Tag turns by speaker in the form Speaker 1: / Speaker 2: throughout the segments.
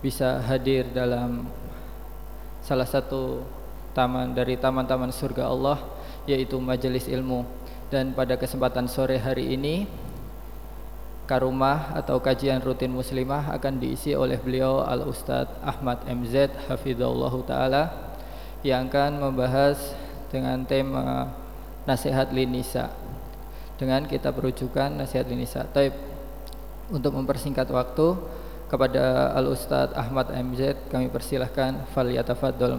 Speaker 1: bisa hadir dalam salah satu taman dari taman-taman surga Allah yaitu majelis ilmu dan pada kesempatan sore hari ini karumah atau kajian rutin muslimah akan diisi oleh beliau Al Ustadz Ahmad MZ Hafizullah Ta'ala yang akan membahas dengan tema nasihat linisa dengan kita berujukan nasihat linisa. Taib untuk mempersingkat waktu kepada Al Ustadz Ahmad MZ kami persilahkan fal yatafaddal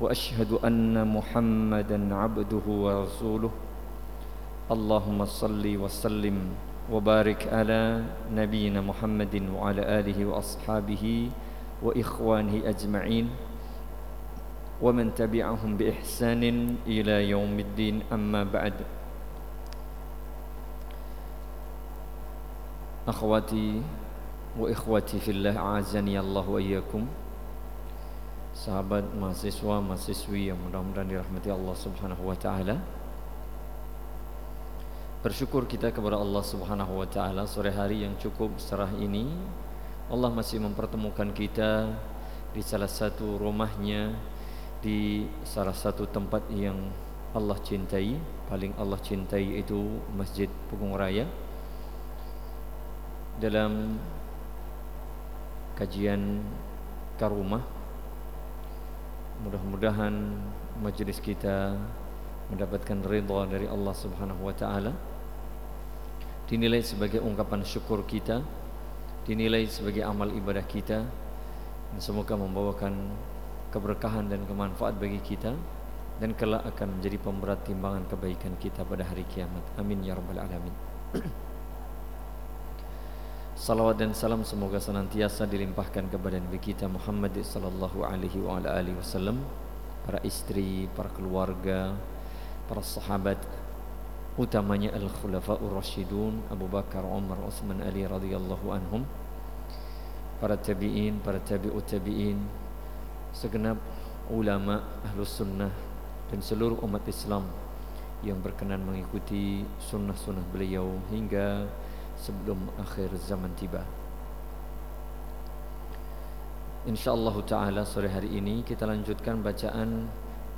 Speaker 2: وأشهد أن محمدا عبده ورسوله. اللهم صل وسلم وبارك على نبينا محمد وعلى آله وأصحابه وإخوانه أجمعين. ومن تبعهم بإحسان إلى يوم الدين أما بعد. أخواتي واخوتي في الله أعزني الله وإياكم. Sahabat mahasiswa mahasiswi yang mudah-mudahan dirahmati Allah Subhanahu wa taala. Bersyukur kita kepada Allah Subhanahu wa taala sore hari yang cukup cerah ini Allah masih mempertemukan kita di salah satu rumahnya di salah satu tempat yang Allah cintai, paling Allah cintai itu Masjid Pugung Raya. Dalam kajian Karumah Mudah-mudahan majlis kita mendapatkan ridha dari Allah Subhanahu wa taala. Dinilai sebagai ungkapan syukur kita, dinilai sebagai amal ibadah kita dan semoga membawakan keberkahan dan kemanfaat bagi kita dan kelak akan menjadi pemberat timbangan kebaikan kita pada hari kiamat. Amin ya rabbal alamin. Salawat dan salam semoga senantiasa dilimpahkan kepada Nabi kita Muhammad sallallahu alaihi wa ala alihi wasallam, para istri, para keluarga, para sahabat, utamanya al-khulafaur rasyidun Abu Bakar, Umar, Utsman, Ali radhiyallahu anhum, para tabi'in, para tabi'ut tabi'in, segenap ulama ahlus sunnah dan seluruh umat Islam yang berkenan mengikuti sunnah-sunnah beliau hingga sebelum akhir zaman tiba. Insyaallah taala sore hari ini kita lanjutkan bacaan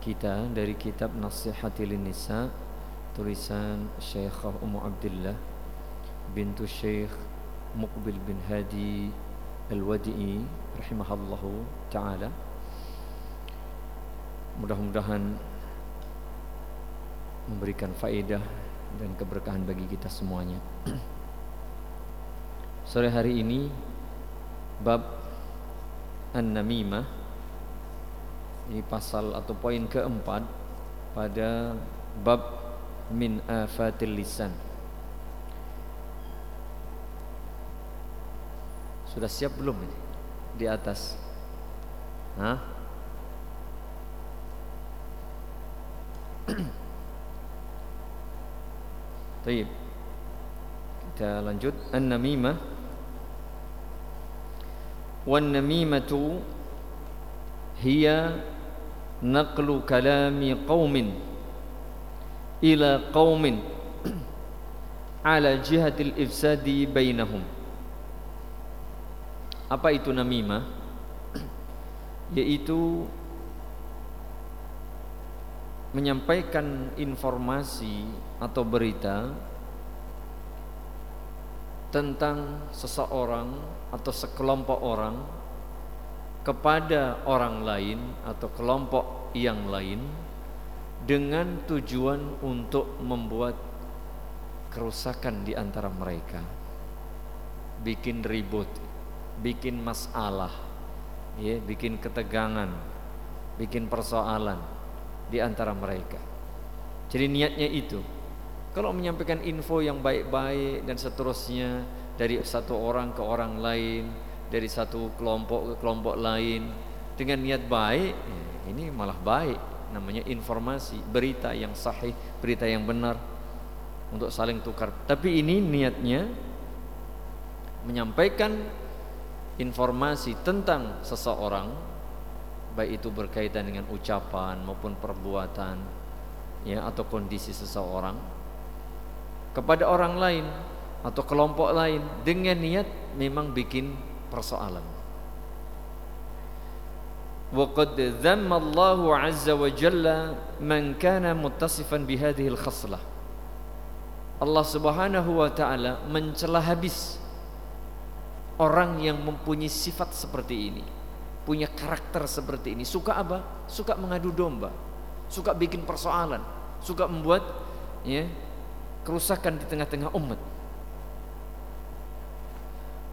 Speaker 2: kita dari kitab Nasihatil Nisa tulisan Syekh Ummu Abdullah bintu Syekh Muqbil bin Hadi Al-Wadi'i rahimahallahu taala. Mudah-mudahan memberikan faedah dan keberkahan bagi kita semuanya. Sore hari ini bab An-Namimah ini pasal atau poin keempat pada bab min afatil lisan. Sudah siap belum ini? Di atas. Hah? Taib. kita lanjut an-namimah wan namimatu hiya naqlu kalami qaumin ila qaumin ala jihatil bainahum apa itu namimah? Yaitu menyampaikan informasi atau berita tentang seseorang atau sekelompok orang kepada orang lain atau kelompok yang lain dengan tujuan untuk membuat kerusakan di antara mereka bikin ribut bikin masalah ya bikin ketegangan bikin persoalan di antara mereka. Jadi niatnya itu. Kalau menyampaikan info yang baik-baik dan seterusnya dari satu orang ke orang lain, dari satu kelompok ke kelompok lain dengan niat baik, ya, ini malah baik. Namanya informasi, berita yang sahih, berita yang benar untuk saling tukar. Tapi ini niatnya menyampaikan informasi tentang seseorang baik itu berkaitan dengan ucapan maupun perbuatan ya atau kondisi seseorang kepada orang lain atau kelompok lain dengan niat memang bikin persoalan. وقد ذم الله عز وجل من كان متصفا بهذه الخصلة Allah Subhanahu wa taala mencela habis orang yang mempunyai sifat seperti ini punya karakter seperti ini. Suka apa? Suka mengadu domba, suka bikin persoalan, suka membuat ya kerusakan di tengah-tengah umat.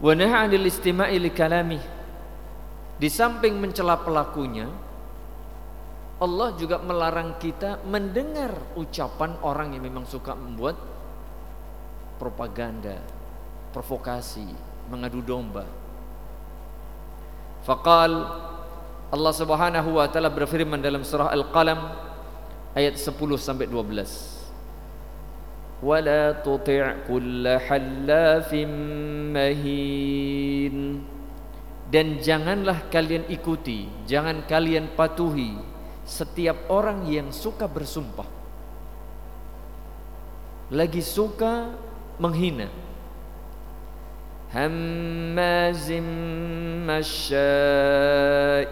Speaker 2: Wa nahaa 'anil istima'i li kalami. Di samping mencela pelakunya, Allah juga melarang kita mendengar ucapan orang yang memang suka membuat propaganda, provokasi, mengadu domba. Faqal Allah Subhanahu wa taala berfirman dalam surah Al-Qalam ayat 10 sampai 12. Wala tuti' kull halafin mahin. Dan janganlah kalian ikuti, jangan kalian patuhi setiap orang yang suka bersumpah. Lagi suka menghina هماز مشاء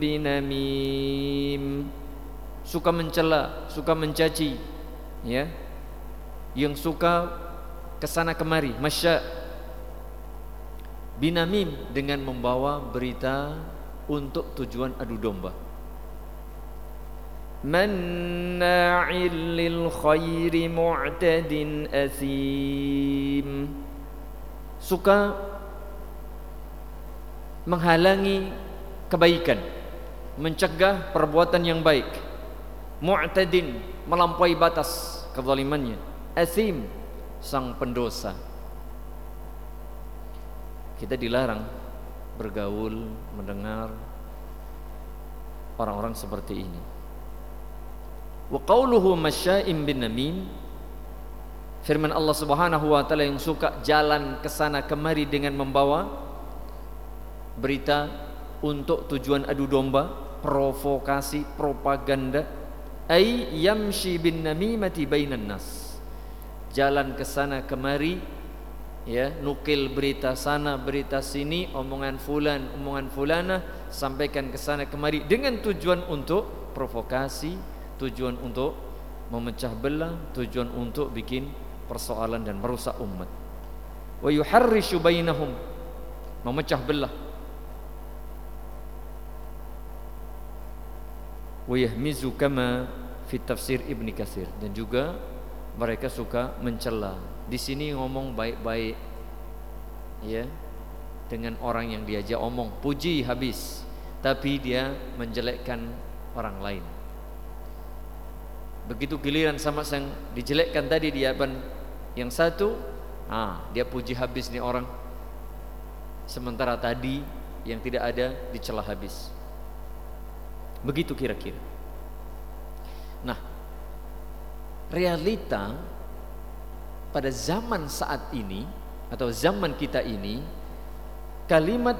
Speaker 2: binamim suka mencela, suka mencaci ya yang suka ke sana kemari. Masya. Binamim dengan membawa berita untuk tujuan adu domba. Manna'il lil khairi mu'tadin asim. Suka menghalangi kebaikan, mencegah perbuatan yang baik, mu'tadin melampaui batas kezalimannya, asim sang pendosa. Kita dilarang bergaul, mendengar orang-orang seperti ini. Wa qawluhu masya'im bin namim Firman Allah Subhanahu wa taala yang suka jalan ke sana kemari dengan membawa berita untuk tujuan adu domba, provokasi, propaganda, ay yamshi bin namimati bainan nas. Jalan ke sana kemari ya, nukil berita sana, berita sini, omongan fulan, omongan fulana, sampaikan ke sana kemari dengan tujuan untuk provokasi, tujuan untuk memecah belah, tujuan untuk bikin persoalan dan merusak umat. Wa yuharrishu bainahum memecah belah. Wa yahmizu kama fi tafsir Ibni Katsir dan juga mereka suka mencela. Di sini ngomong baik-baik ya dengan orang yang diajak omong puji habis tapi dia menjelekkan orang lain begitu giliran sama yang dijelekkan tadi dia yang satu, ah, dia puji habis nih orang. Sementara tadi yang tidak ada dicela habis. Begitu kira-kira. Nah, realita pada zaman saat ini atau zaman kita ini kalimat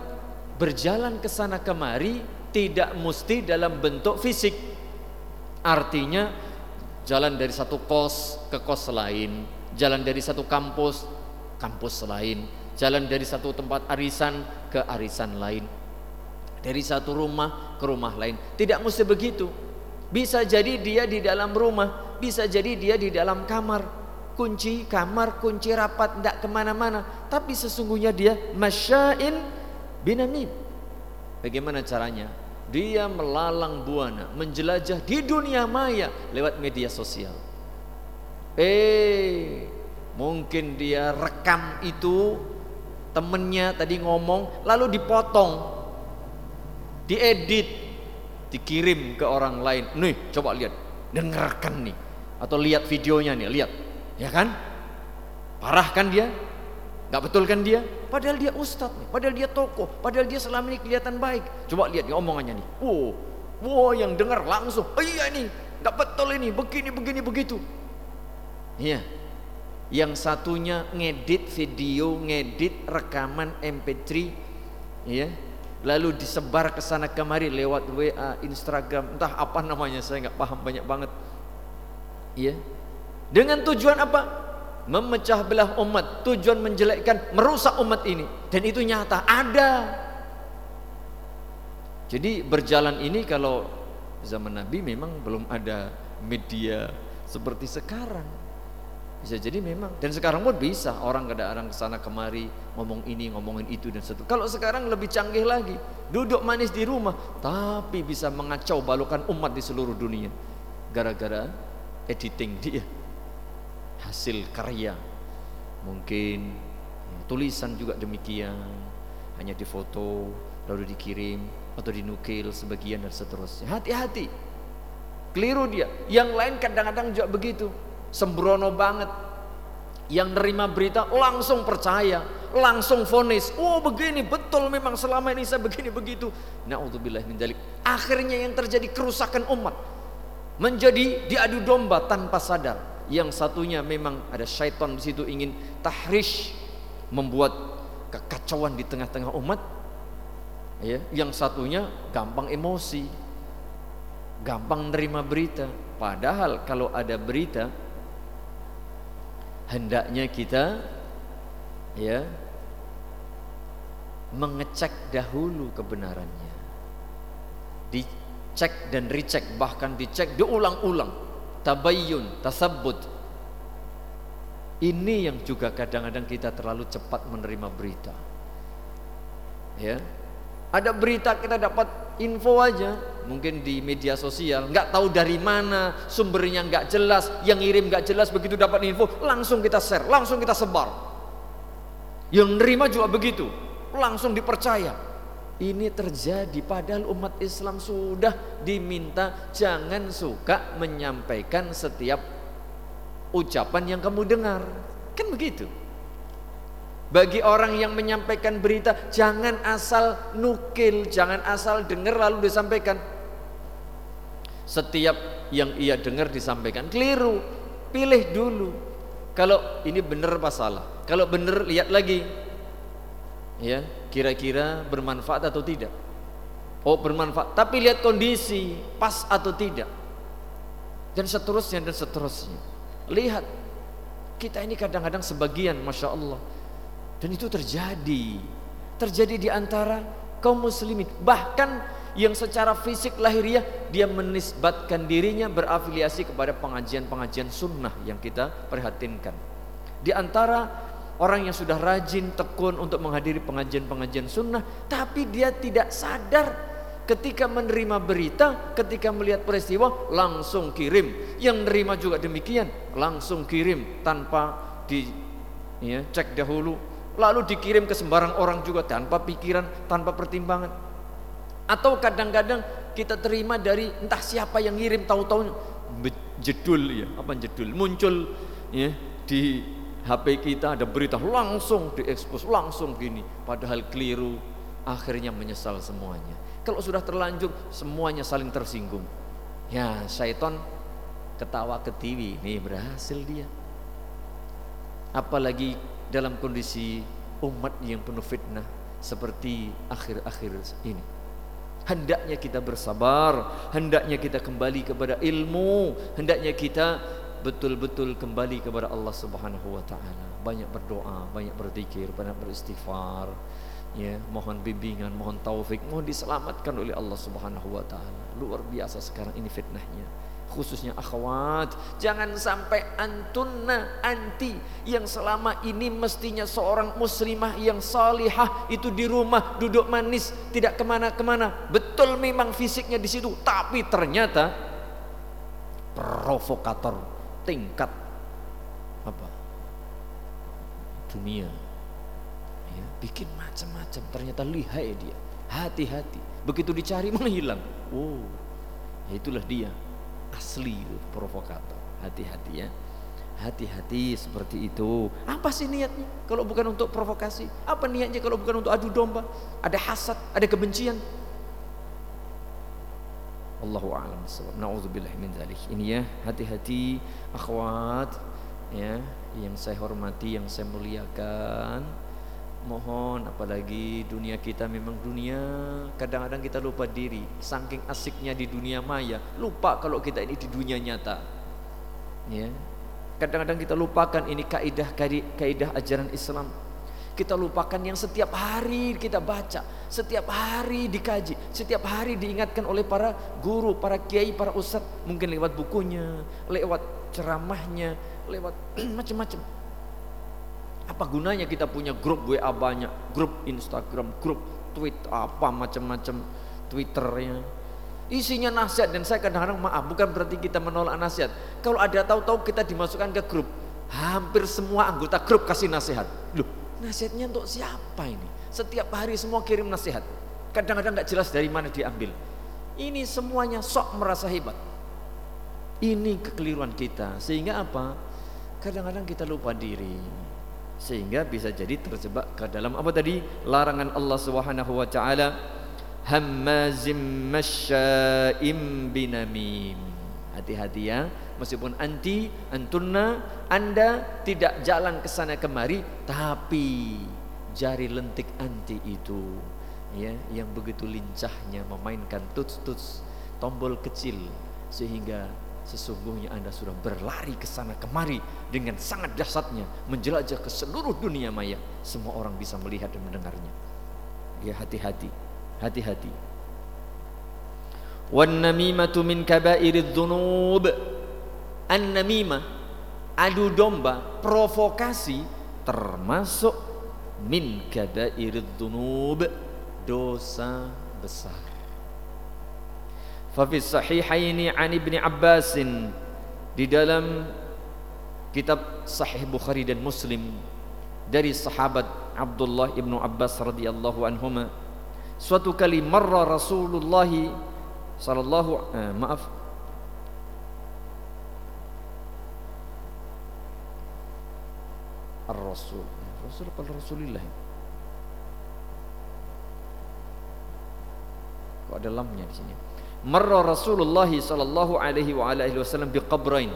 Speaker 2: berjalan ke sana kemari tidak mesti dalam bentuk fisik. Artinya jalan dari satu kos ke kos lain, jalan dari satu kampus kampus lain, jalan dari satu tempat arisan ke arisan lain. Dari satu rumah ke rumah lain. Tidak mesti begitu. Bisa jadi dia di dalam rumah, bisa jadi dia di dalam kamar, kunci kamar, kunci rapat, tidak ke mana-mana. Tapi sesungguhnya dia masyain binamim. Bagaimana caranya? Dia melalang buana, menjelajah di dunia maya lewat media sosial. Eh, mungkin dia rekam itu temennya tadi ngomong, lalu dipotong, diedit, dikirim ke orang lain. Nih, coba lihat, dengarkan nih, atau lihat videonya nih, lihat, ya kan? Parah kan dia? Gak betul kan dia? Padahal dia ustadz nih, padahal dia tokoh, padahal dia selama ini kelihatan baik. Coba lihat nih omongannya nih. Wow, wow yang dengar langsung, oh iya nih, gak betul ini, begini, begini, begitu. Iya. Yang satunya ngedit video, ngedit rekaman MP3, ya. Lalu disebar ke sana kemari lewat WA, Instagram, entah apa namanya saya nggak paham banyak banget. Iya. Dengan tujuan apa? memecah belah umat, tujuan menjelekkan, merusak umat ini. Dan itu nyata, ada. Jadi berjalan ini kalau zaman Nabi memang belum ada media seperti sekarang. Bisa jadi memang. Dan sekarang pun bisa orang kadang-kadang ke sana kemari ngomong ini ngomongin itu dan satu. Kalau sekarang lebih canggih lagi, duduk manis di rumah tapi bisa mengacau balukan umat di seluruh dunia. Gara-gara editing dia hasil karya. Mungkin ya, tulisan juga demikian. Hanya difoto lalu dikirim atau dinukil sebagian dan seterusnya. Hati-hati. Keliru dia. Yang lain kadang-kadang juga begitu sembrono banget. Yang nerima berita langsung percaya langsung fonis oh begini betul memang selama ini saya begini begitu. Naudzubillah min dalik akhirnya yang terjadi kerusakan umat. Menjadi diadu domba tanpa sadar. Yang satunya memang ada syaitan di situ ingin tahrish membuat kekacauan di tengah-tengah umat. Ya yang satunya gampang emosi gampang nerima berita. Padahal kalau ada berita hendaknya kita ya mengecek dahulu kebenarannya dicek dan recheck bahkan dicek diulang-ulang tabayyun, tasabbut. Ini yang juga kadang-kadang kita terlalu cepat menerima berita. Ya. Ada berita kita dapat info aja, mungkin di media sosial, nggak tahu dari mana, sumbernya nggak jelas, yang ngirim nggak jelas, begitu dapat info, langsung kita share, langsung kita sebar. Yang nerima juga begitu, langsung dipercaya. Ini terjadi padahal umat Islam sudah diminta jangan suka menyampaikan setiap ucapan yang kamu dengar. Kan begitu. Bagi orang yang menyampaikan berita jangan asal nukil, jangan asal dengar lalu disampaikan. Setiap yang ia dengar disampaikan keliru. Pilih dulu. Kalau ini benar apa salah? Kalau benar lihat lagi. Ya, kira-kira bermanfaat atau tidak oh bermanfaat tapi lihat kondisi pas atau tidak dan seterusnya dan seterusnya lihat kita ini kadang-kadang sebagian Masya Allah dan itu terjadi terjadi di antara kaum muslimin bahkan yang secara fisik lahiriah dia menisbatkan dirinya berafiliasi kepada pengajian-pengajian sunnah yang kita perhatinkan di antara Orang yang sudah rajin tekun untuk menghadiri pengajian-pengajian sunnah, tapi dia tidak sadar ketika menerima berita, ketika melihat peristiwa langsung kirim. Yang menerima juga demikian, langsung kirim tanpa di ya, cek dahulu, lalu dikirim ke sembarang orang juga tanpa pikiran, tanpa pertimbangan. Atau kadang-kadang kita terima dari entah siapa yang ngirim tahu-tahu jedul ya, apa jedul? Muncul ya di HP kita ada berita langsung diekspos langsung gini. Padahal keliru akhirnya menyesal semuanya. Kalau sudah terlanjur semuanya saling tersinggung. Ya syaitan ketawa ke TV nih berhasil dia. Apalagi dalam kondisi umat yang penuh fitnah seperti akhir-akhir ini hendaknya kita bersabar. Hendaknya kita kembali kepada ilmu. Hendaknya kita betul-betul kembali kepada Allah Subhanahu taala. Banyak berdoa banyak berzikir banyak beristighfar. Ya mohon bimbingan mohon taufik mohon diselamatkan oleh Allah Subhanahu taala. Luar biasa sekarang ini fitnahnya khususnya akhwat jangan sampai antunna anti yang selama ini mestinya seorang muslimah yang salihah itu di rumah duduk manis tidak ke mana-kemana. Betul memang fisiknya di situ tapi ternyata provokator tingkat apa? Dunia. Ya, bikin macam-macam. Ternyata lihai dia. Hati-hati. Begitu dicari menghilang. Oh ya itulah dia asli itu provokator. Hati-hati ya. Hati-hati seperti itu. Apa sih niatnya kalau bukan untuk provokasi? Apa niatnya kalau bukan untuk adu domba? Ada hasad ada kebencian. Allahu a'lam bishawab. Nauzubillah min dzalik. Ini ya, hati-hati akhwat ya yang saya hormati, yang saya muliakan mohon apalagi dunia kita memang dunia kadang-kadang kita lupa diri. Saking asiknya di dunia maya lupa kalau kita ini di dunia nyata. Ya. Kadang-kadang kita lupakan ini kaidah kaidah ajaran Islam. Kita lupakan yang setiap hari kita baca setiap hari dikaji setiap hari diingatkan oleh para guru para kiai para ustadz mungkin lewat bukunya lewat ceramahnya lewat macam-macam apa gunanya kita punya grup WA banyak, grup Instagram, grup Twitter, apa macam-macam Twitternya. Isinya nasihat dan saya kadang-kadang maaf bukan berarti kita menolak nasihat. Kalau ada tahu-tahu kita dimasukkan ke grup, hampir semua anggota grup kasih nasihat. Loh, nasihatnya untuk siapa ini? Setiap hari semua kirim nasihat. Kadang-kadang nggak jelas dari mana diambil. Ini semuanya sok merasa hebat. Ini kekeliruan kita. Sehingga apa? Kadang-kadang kita lupa diri sehingga bisa jadi terjebak ke dalam apa tadi? Larangan Allah Subhanahu wa taala hammazim masya'im binamim. Hati-hati ya meskipun anti antunna anda tidak jalan ke sana kemari tapi jari lentik anti itu ya yang begitu lincahnya memainkan tuts-tuts tombol kecil sehingga Sesungguhnya Anda sudah berlari ke sana kemari dengan sangat dahsyatnya menjelajah ke seluruh dunia maya. Semua orang bisa melihat dan mendengarnya. Ya hati-hati, hati-hati. Wan namimatu min kabairidz dzunub. An-namimah adu domba, provokasi termasuk min kabairidz dzunub, dosa besar. Fafi sahihaini an ibni Abbasin. Di dalam kitab Sahih Bukhari dan Muslim dari sahabat Abdullah ibnu Abbas radhiyallahu anhuma suatu kali marra Rasulullah sallallahu eh, maaf. Ar-Rasul Rasul apa Rasulillah kok ada lamnya di sini marra Rasulullah sallallahu alaihi wa alihi wasallam biqabrain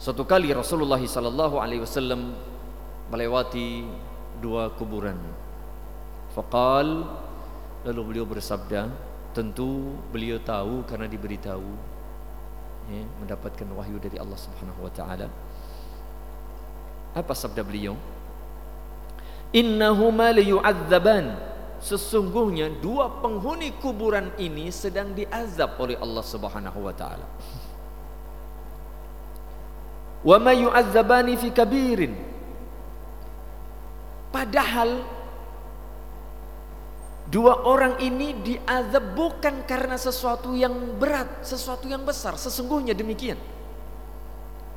Speaker 2: Suatu kali Rasulullah sallallahu alaihi wasallam melewati dua kuburan. Faqal lalu beliau bersabda, tentu beliau tahu karena diberitahu ya, mendapatkan wahyu dari Allah Subhanahu wa taala. Apa sabda beliau? Innahuma liyu'adzaban sesungguhnya dua penghuni kuburan ini sedang diazab oleh Allah Subhanahu wa taala. Wa fi kabirin. Padahal dua orang ini diazab bukan karena sesuatu yang berat, sesuatu yang besar, sesungguhnya demikian.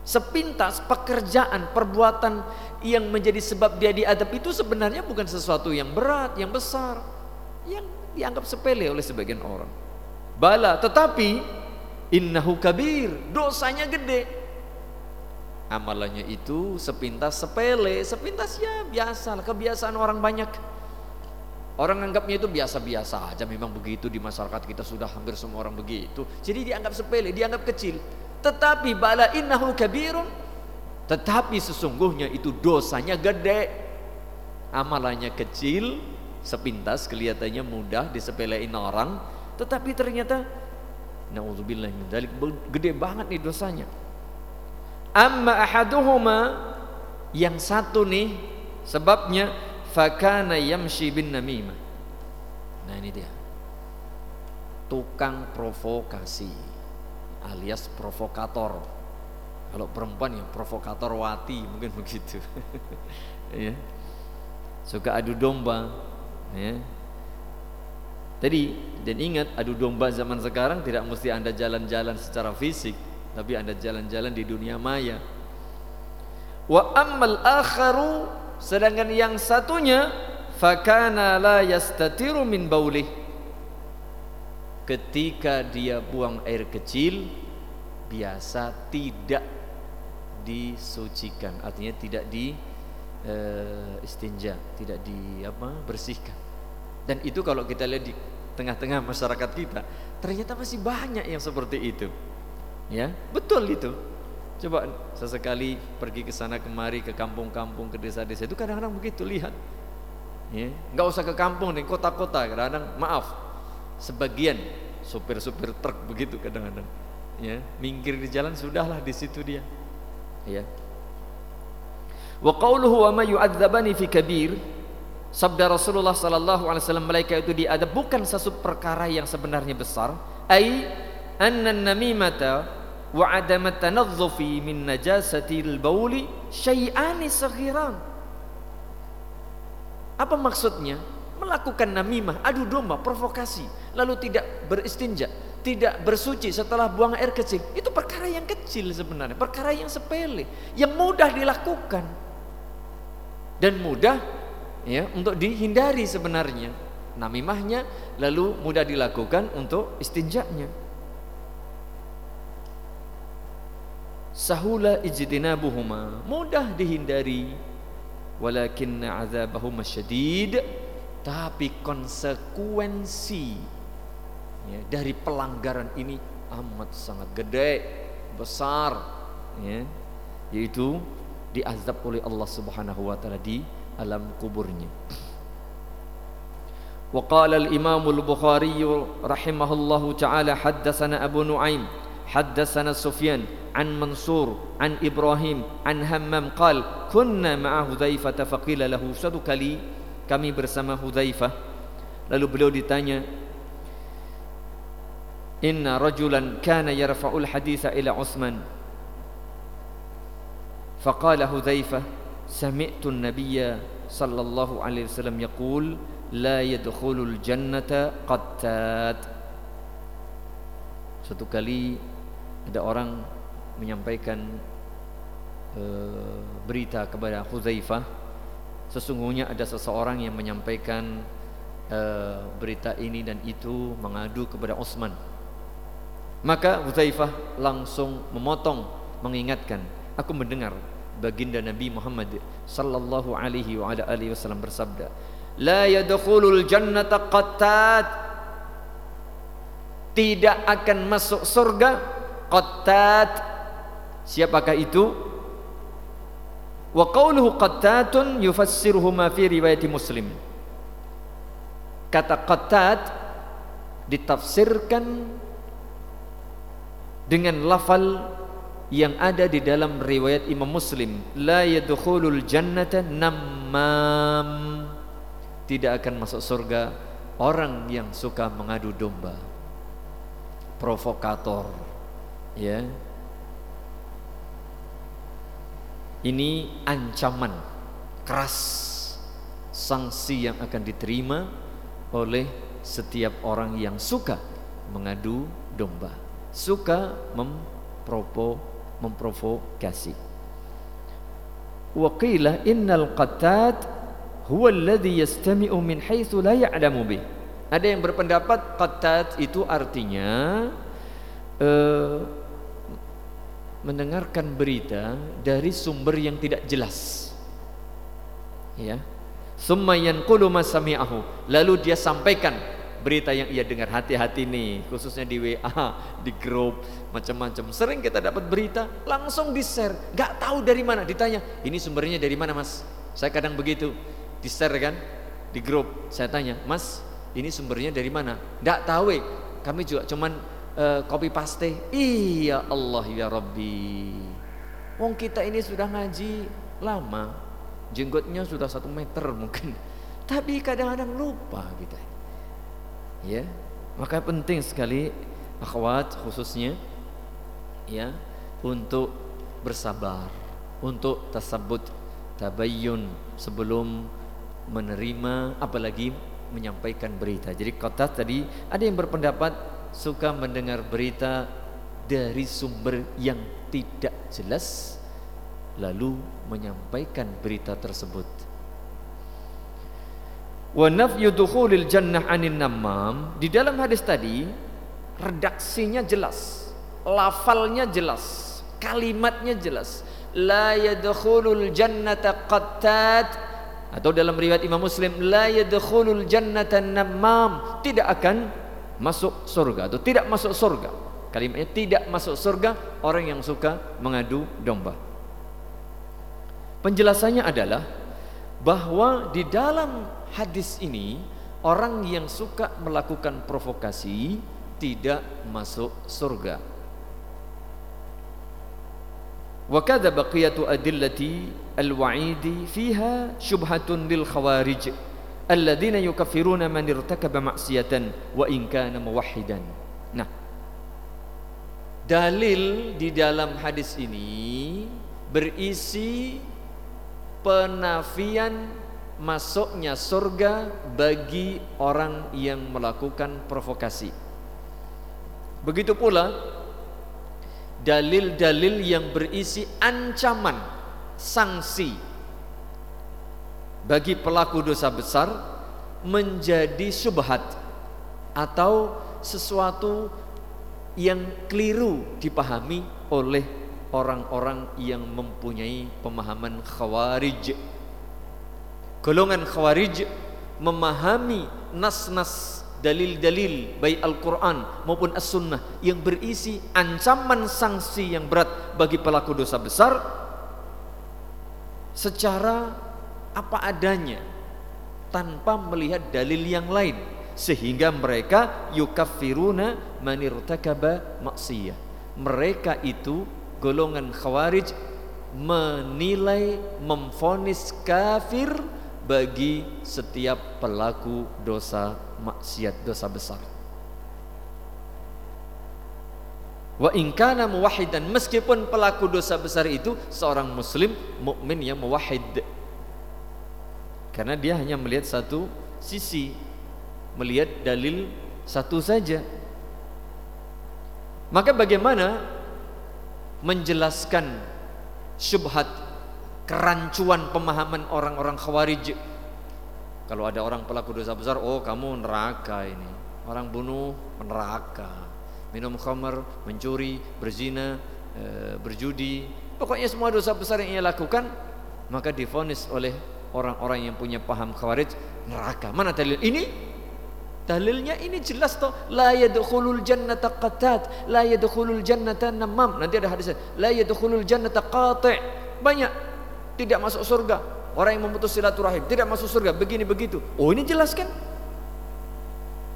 Speaker 2: Sepintas pekerjaan, perbuatan yang menjadi sebab dia diadab itu sebenarnya bukan sesuatu yang berat, yang besar, yang dianggap sepele oleh sebagian orang. Bala, tetapi innahu kabir, dosanya gede. Amalannya itu sepintas sepele, sepintas ya biasa, kebiasaan orang banyak. Orang anggapnya itu biasa-biasa aja memang begitu di masyarakat kita sudah hampir semua orang begitu. Jadi dianggap sepele, dianggap kecil. Tetapi bala innahu kabirun Tetapi sesungguhnya itu dosanya gede. Amalannya kecil, sepintas kelihatannya mudah disepelein orang, tetapi ternyata naudzubillah min dzalik gede banget nih dosanya. Amma ahaduhuma yang satu nih sebabnya fakana yamshi bin namimah. Nah ini dia. Tukang provokasi alias provokator kalau perempuan ya provokator wati mungkin begitu. ya. Suka adu domba. Ya. Tadi dan ingat adu domba zaman sekarang tidak mesti Anda jalan-jalan secara fisik, tapi Anda jalan-jalan di dunia maya. Wa ammal akharu sedangkan yang satunya fakana la yastatiru min baulih ketika dia buang air kecil biasa tidak disucikan. Artinya tidak di uh, istinja tidak di apa bersihkan. Dan itu kalau kita lihat di tengah-tengah masyarakat kita ternyata masih banyak yang seperti itu. Ya betul itu. Coba sesekali pergi ke sana kemari ke kampung-kampung ke desa-desa itu kadang-kadang begitu lihat. Ya nggak usah ke kampung nih kota-kota kadang-kadang maaf sebagian supir-supir truk begitu kadang-kadang. Ya minggir di jalan sudahlah di situ dia. Ya. Wa qawluhu wa ma yu'adzabani fi kabir. Sabda Rasulullah sallallahu alaihi wasallam mereka itu diadab bukan sesuatu perkara yang sebenarnya besar ai anna namimata wa adam tanazzufi min najasatil bauli syai'ani saghiran. Apa maksudnya melakukan namimah adu domba provokasi lalu tidak beristinja tidak bersuci setelah buang air kecil itu perkara yang kecil sebenarnya perkara yang sepele yang mudah dilakukan. Dan mudah ya untuk dihindari sebenarnya namimahnya lalu mudah dilakukan untuk istinjaknya sahula ijtinabuhuma mudah dihindari. Walakin azabahuma syadid tapi konsekuensi ya, dari pelanggaran ini amat sangat gede besar ya, yaitu diazab oleh Allah Subhanahu wa taala di alam kuburnya وقال الإمام البخاري رحمه الله تعالى حدثنا أبو نعيم حدثنا سفيان عن منصور عن إبراهيم عن همام قال كنا مع حذيفة فقيل له satu kali kami bersama Hudzaifah lalu beliau ditanya inna rajulan kana yarfa'ul haditha ila Utsman faqala Hudzaifah sami'tu an-nabiyya sallallahu alaihi wasallam yaqul la yadkhulul jannata qattat Suatu kali ada orang menyampaikan uh, berita kepada Hudzaifah sesungguhnya ada seseorang yang menyampaikan uh, berita ini dan itu mengadu kepada Utsman maka Hudzaifah langsung memotong mengingatkan, aku mendengar baginda Nabi Muhammad sallallahu alaihi wa ala alihi wasallam bersabda, "La yadkhulul jannata qattat." Tidak akan masuk surga qattat. Siapakah itu? Wa qawluhu qattatun yufassiruhu ma fi riwayat Muslim. Kata qattat ditafsirkan dengan lafal yang ada di dalam riwayat Imam Muslim. La yadkhulul jannata namam tidak akan masuk surga orang yang suka mengadu domba. Provokator ya ini ancaman keras sanksi yang akan diterima oleh setiap orang yang suka mengadu domba suka mempropo memprovokasi. Wa qila innal qattat huwa alladhi yastami'u min haitsu la ya'lamu bih. Ada yang berpendapat qattat itu artinya uh, mendengarkan berita dari sumber yang tidak jelas. Ya. Summa yanqulu ma sami'ahu. Lalu dia sampaikan berita yang ia dengar. Hati-hati nih khususnya di WA di grup macam-macam. Sering kita dapat berita langsung di share nggak tahu dari mana. Ditanya ini sumbernya dari mana mas? Saya kadang begitu. Di share kan di grup. Saya tanya mas ini sumbernya dari mana? Nggak tahu eh. Kami juga cuman uh, copy paste. Iya Allah ya Rabbi. Wong kita ini sudah ngaji lama jenggotnya sudah satu meter mungkin. Tapi kadang-kadang lupa kita. Ya maka penting sekali akhwat khususnya ya untuk bersabar untuk tasabut tabayyun sebelum menerima apalagi menyampaikan berita. Jadi kota tadi ada yang berpendapat suka mendengar berita dari sumber yang tidak jelas lalu menyampaikan berita tersebut Wa nafyu dukhulil jannah anin namam di dalam hadis tadi redaksinya jelas, lafalnya jelas, kalimatnya jelas. La yadkhulul jannata qattat atau dalam riwayat Imam Muslim la yadkhulul jannata namam tidak akan masuk surga atau tidak masuk surga. Kalimatnya tidak masuk surga orang yang suka mengadu domba. Penjelasannya adalah bahwa di dalam hadis ini orang yang suka melakukan provokasi tidak masuk surga. Wa kadza baqiyatu adillati al-wa'idi fiha syubhatun lil khawarij alladziina yukaffiruna man irtakaba ma'siyatan wa in kana muwahhidan. Nah, dalil di dalam hadis ini berisi penafian masuknya surga bagi orang yang melakukan provokasi. Begitu pula dalil-dalil yang berisi ancaman sanksi bagi pelaku dosa besar menjadi subhat atau sesuatu yang keliru dipahami oleh orang-orang yang mempunyai pemahaman khawarij. Golongan khawarij memahami nas-nas dalil-dalil baik Al-Quran maupun As-Sunnah yang berisi ancaman sanksi yang berat bagi pelaku dosa besar secara apa adanya tanpa melihat dalil yang lain sehingga mereka yukaffiruna manirtakaba maksiyah mereka itu golongan khawarij menilai memfonis kafir bagi setiap pelaku dosa maksiat dosa besar. Wa in kana muwahhidan meskipun pelaku dosa besar itu seorang muslim mukmin yang muwahhid. Karena dia hanya melihat satu sisi, melihat dalil satu saja. Maka bagaimana menjelaskan syubhat kerancuan pemahaman orang-orang khawarij? Kalau ada orang pelaku dosa besar oh kamu neraka ini. Orang bunuh neraka. Minum khamar mencuri berzina e, berjudi. Pokoknya semua dosa besar yang ia lakukan maka difonis oleh orang-orang yang punya paham khawarij neraka mana dalil ini Dalilnya ini jelas toh la yadkhulul jannata qatat la yadkhulul jannata namam nanti ada hadisnya la yadkhulul jannata qati' banyak tidak masuk surga. Orang yang memutus silaturahim tidak masuk surga. Begini begitu. Oh ini jelas kan?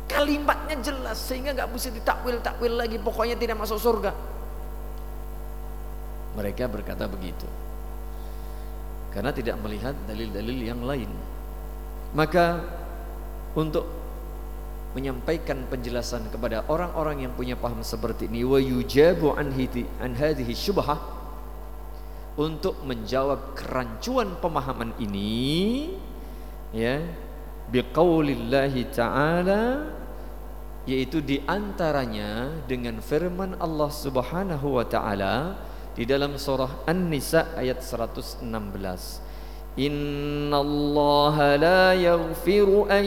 Speaker 2: Kalimatnya jelas sehingga nggak bisa ditakwil takwil lagi. Pokoknya tidak masuk surga. Mereka berkata begitu. Karena tidak melihat dalil-dalil yang lain. Maka untuk menyampaikan penjelasan kepada orang-orang yang punya paham seperti ini wa yujabu an hadhihi syubhah untuk menjawab kerancuan pemahaman ini ya biqaulillahi ta'ala yaitu di antaranya dengan firman Allah Subhanahu wa taala di dalam surah An-Nisa ayat 116 Inna Allah la yaghfiru an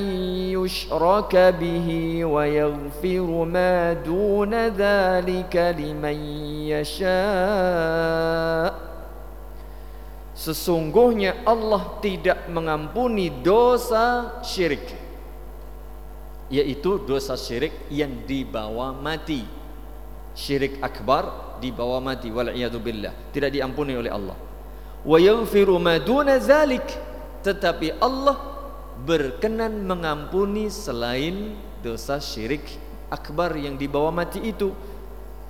Speaker 2: yushraka bihi wa yaghfiru ma duna dhalika liman yasha' Sesungguhnya Allah tidak mengampuni dosa syirik yaitu dosa syirik yang dibawa mati. Syirik akbar dibawa mati wal billah, tidak diampuni oleh Allah. Wa yaghfiru zalik, tetapi Allah berkenan mengampuni selain dosa syirik akbar yang dibawa mati itu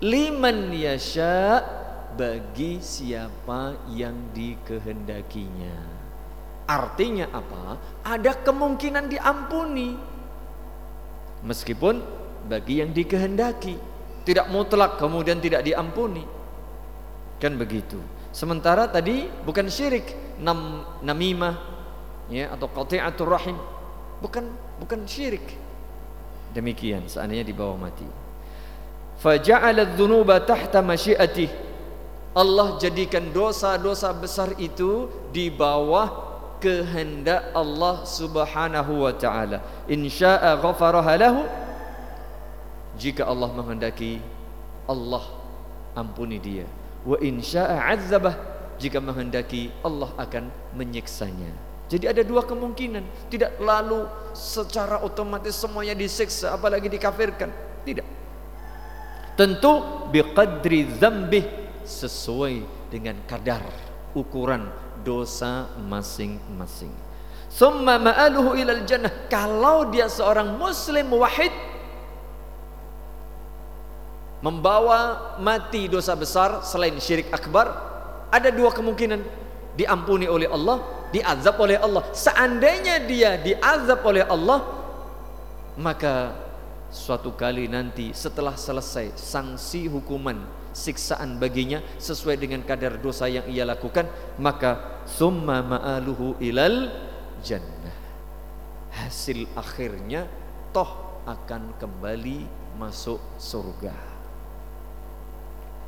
Speaker 2: liman yasha bagi siapa yang dikehendakinya. Artinya apa? Ada kemungkinan diampuni meskipun bagi yang dikehendaki tidak mutlak kemudian tidak diampuni. Kan begitu. Sementara tadi bukan syirik nam, namimah ya atau qati'atur rahim. Bukan bukan syirik. Demikian seandainya di bawah mati. Faja'ala dzunuba tahta Allah jadikan dosa-dosa besar itu di bawah kehendak Allah Subhanahu wa taala. Insya'a ghafaraha lahu jika Allah menghendaki Allah ampuni dia. Wa insya'a 'adzabah jika menghendaki Allah akan menyiksanya. Jadi ada dua kemungkinan, tidak lalu secara otomatis semuanya disiksa apalagi dikafirkan. Tidak. Tentu biqadri dzambih sesuai dengan kadar ukuran dosa masing-masing. Summa ma'aluhu ilal jannah. Kalau dia seorang muslim wahid membawa mati dosa besar selain syirik akbar, ada dua kemungkinan. Diampuni oleh Allah, diazab oleh Allah. Seandainya dia diazab oleh Allah, maka suatu kali nanti setelah selesai sanksi hukuman siksaan baginya sesuai dengan kadar dosa yang ia lakukan maka summa ma'aluhu ilal jannah hasil akhirnya toh akan kembali masuk surga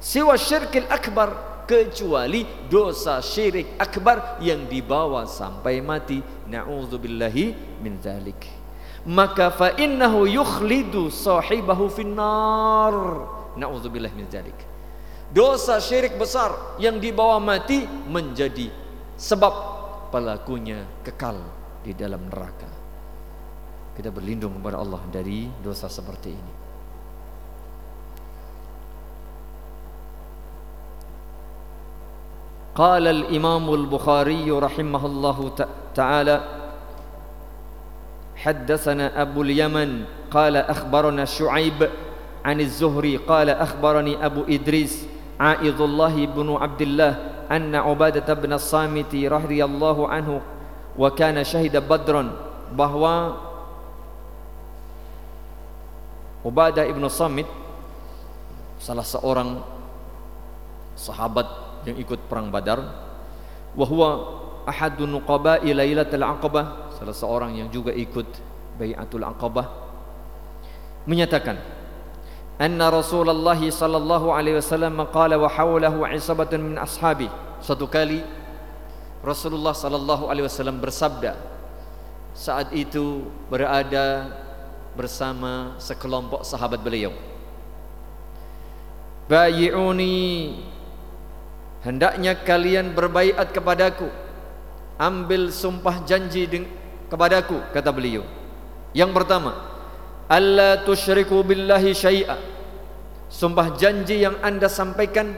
Speaker 2: siwa syirkil akbar kecuali dosa syirik akbar yang dibawa sampai mati na'udzubillahi min zalik maka fa innahu yukhlidu sahibahu finnar na'udzubillahi min zalik dosa syirik besar yang dibawa mati menjadi sebab pelakunya kekal di dalam neraka. Kita berlindung kepada Allah dari dosa seperti ini. قال الإمام البخاري رحمه الله تعالى حدثنا أبو اليمن قال أخبرنا شعيب عن الزهري قال أخبرني أبو إدريس عائض الله بن عبد الله أن عبادة بن الصامت رضي الله عنه وكان شهد بدرا bahwa Ubadah ibnu Samit salah seorang صحابه yang ikut perang Badar. Wa huwa ahadun nuqaba'i lailatul aqabah salah seorang yang juga ikut bai'atul aqabah. Menyatakan anna Rasulullah sallallahu alaihi wasallam qala wa hawlahu isabatun min ashabi. Suatu kali Rasulullah sallallahu alaihi wasallam bersabda saat itu berada bersama sekelompok sahabat beliau. Bayi'uni hendaknya kalian berbaiat kepadaku. Ambil sumpah janji kepadaku kata beliau. Yang pertama alla tusyriku billahi syai'a. Sumpah janji yang anda sampaikan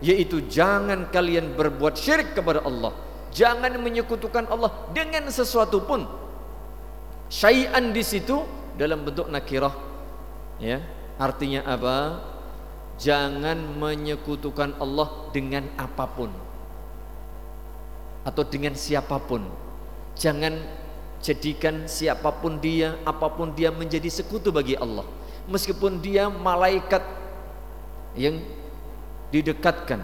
Speaker 2: yaitu jangan kalian berbuat syirik kepada Allah. Jangan menyekutukan Allah dengan sesuatu pun. Syai'an di situ dalam bentuk nakirah. Ya artinya apa jangan menyekutukan Allah dengan apa pun atau dengan siapa pun. Jangan jadikan siapa pun dia apa pun dia menjadi sekutu bagi Allah. Meskipun dia malaikat yang didekatkan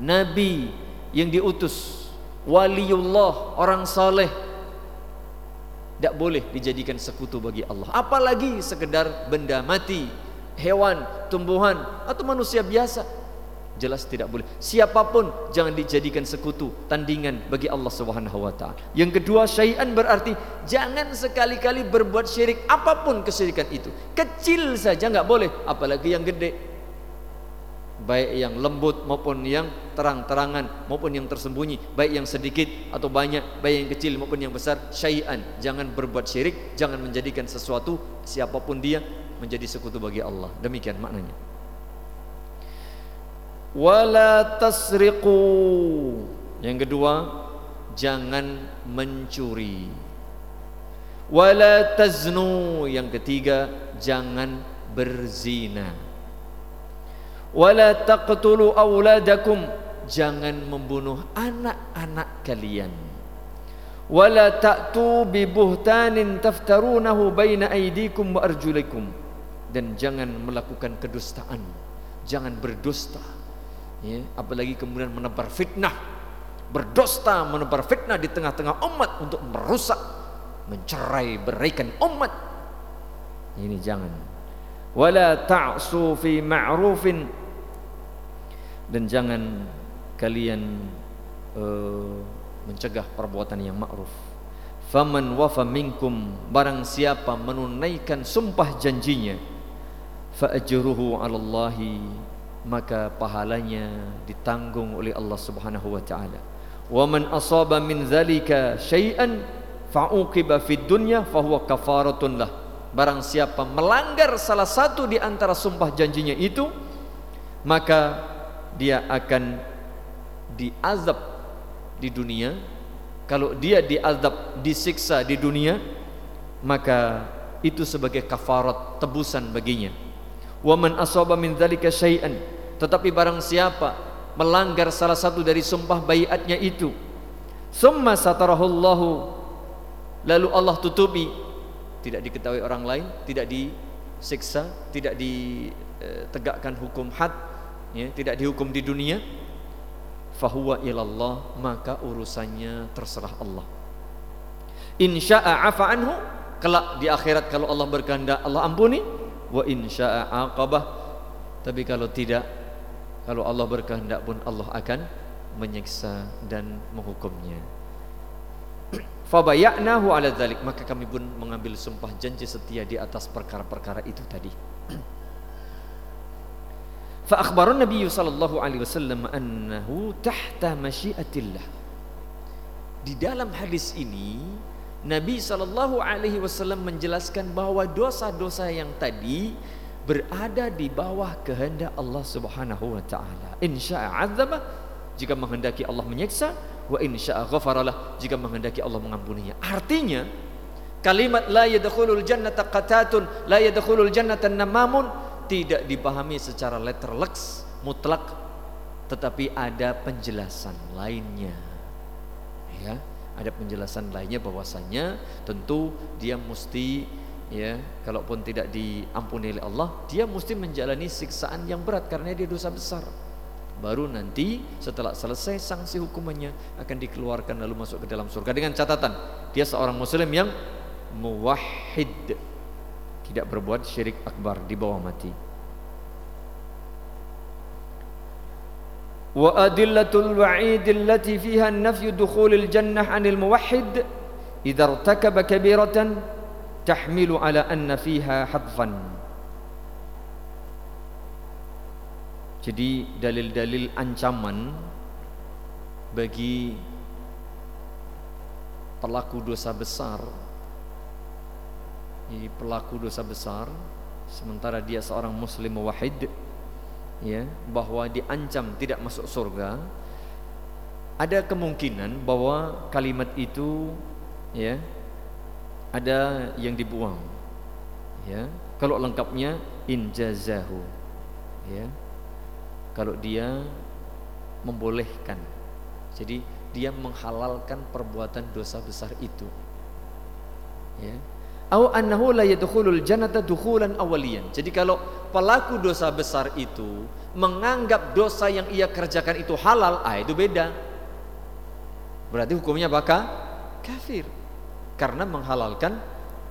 Speaker 2: nabi yang diutus waliullah orang saleh tidak boleh dijadikan sekutu bagi Allah. Apalagi sekedar benda mati hewan tumbuhan atau manusia biasa jelas tidak boleh. Siapa pun jangan dijadikan sekutu, tandingan bagi Allah Subhanahu wa taala. Yang kedua, syai'an berarti jangan sekali-kali berbuat syirik apa pun kesyirikan itu. Kecil saja nggak boleh, apalagi yang gede. baik yang lembut maupun yang terang-terangan maupun yang tersembunyi baik yang sedikit atau banyak baik yang kecil maupun yang besar syai'an jangan berbuat syirik jangan menjadikan sesuatu siapa pun dia menjadi sekutu bagi Allah. Demikian maknanya. Wala tasriqu. Yang kedua jangan mencuri. Wala taznu. Yang ketiga jangan berzina. Wala taqtulu auladakum jangan membunuh anak-anak kalian. Wala ta'tu bi buhtanin taftarunahu baina aydikum wa arjulikum dan jangan melakukan kedustaan. Jangan berdusta. Ya apalagi kemudian menebar fitnah. Berdusta menebar fitnah di tengah-tengah umat untuk merusak mencerai beraikan umat. Ini jangan. Wala ta'su fi ma'rufin. Dan jangan kalian uh, mencegah perbuatan yang ma'ruf. Faman wafa minkum barang siapa menunaikan sumpah janjinya fa ajruhu 'ala Allah maka pahalanya ditanggung oleh Allah Subhanahu wa taala. Wa man asaba min dzalika syai'an fa'uqiba fid dunya fahuwa kafaratun lah. Barang siapa melanggar salah satu di antara sumpah janjinya itu maka dia akan diazab di dunia. Kalau dia diazab disiksa di dunia maka itu sebagai kafarat tebusan baginya wa man asaba min dzalika syai'an. Tetapi barang siapa melanggar salah satu dari sumpah baiatnya itu summa satarahullahu lalu Allah tutupi. Tidak diketahui orang lain tidak disiksa tidak ditegakkan hukum had ya, tidak dihukum di dunia. Fahuwa ilallah maka urusannya terserah Allah. Insya'a afa kelak di akhirat kalau Allah berkehendak Allah ampuni wa insya'a aqabah. Tapi kalau tidak kalau Allah berkehendak pun Allah akan menyiksa dan menghukumnya. Fabayanahu ala dzalik maka kami pun mengambil sumpah janji setia di atas perkara-perkara itu tadi. Fa akhbaran Nabi sallallahu alaihi wasallam annahu tahta masyiatillah. Di dalam hadis ini Nabi sallallahu alaihi wasallam menjelaskan bahwa dosa-dosa yang tadi berada di bawah kehendak Allah Subhanahu wa taala. Insya'a azaba jika menghendaki Allah menyiksa wa insya'a ghafaralah jika menghendaki Allah mengampuninya. Artinya kalimat la yadkhulul jannata qatatun la yadkhulul jannata namamun tidak dipahami secara letterlex mutlak tetapi ada penjelasan lainnya ya ada penjelasan lainnya bahwasanya tentu dia mesti ya kalaupun tidak diampuni oleh Allah dia mesti menjalani siksaan yang berat karena dia dosa besar. Baru nanti setelah selesai sanksi hukumannya akan dikeluarkan lalu masuk ke dalam surga. Dengan catatan dia seorang muslim yang muwahhid. Tidak berbuat syirik akbar di bawah mati adillatul wa'id allati fiha an-nafyu dukhulil jannah 'anil muwahhid idza irtakaba kabiratan tahmilu ala anna fiha hadfan. Jadi dalil-dalil ancaman bagi pelaku dosa besar pelaku dosa besar sementara dia seorang muslim wahid ya bahwa diancam tidak masuk surga ada kemungkinan bahwa kalimat itu ya ada yang dibuang ya. Kalau lengkapnya injazahu ya. Kalau dia membolehkan jadi dia menghalalkan perbuatan dosa besar itu ya au annahu la yadkhulul jannata dukhulan. Jadi kalau pelaku dosa besar itu menganggap dosa yang ia kerjakan itu halal, ah itu beda. Berarti hukumnya bakal kafir karena menghalalkan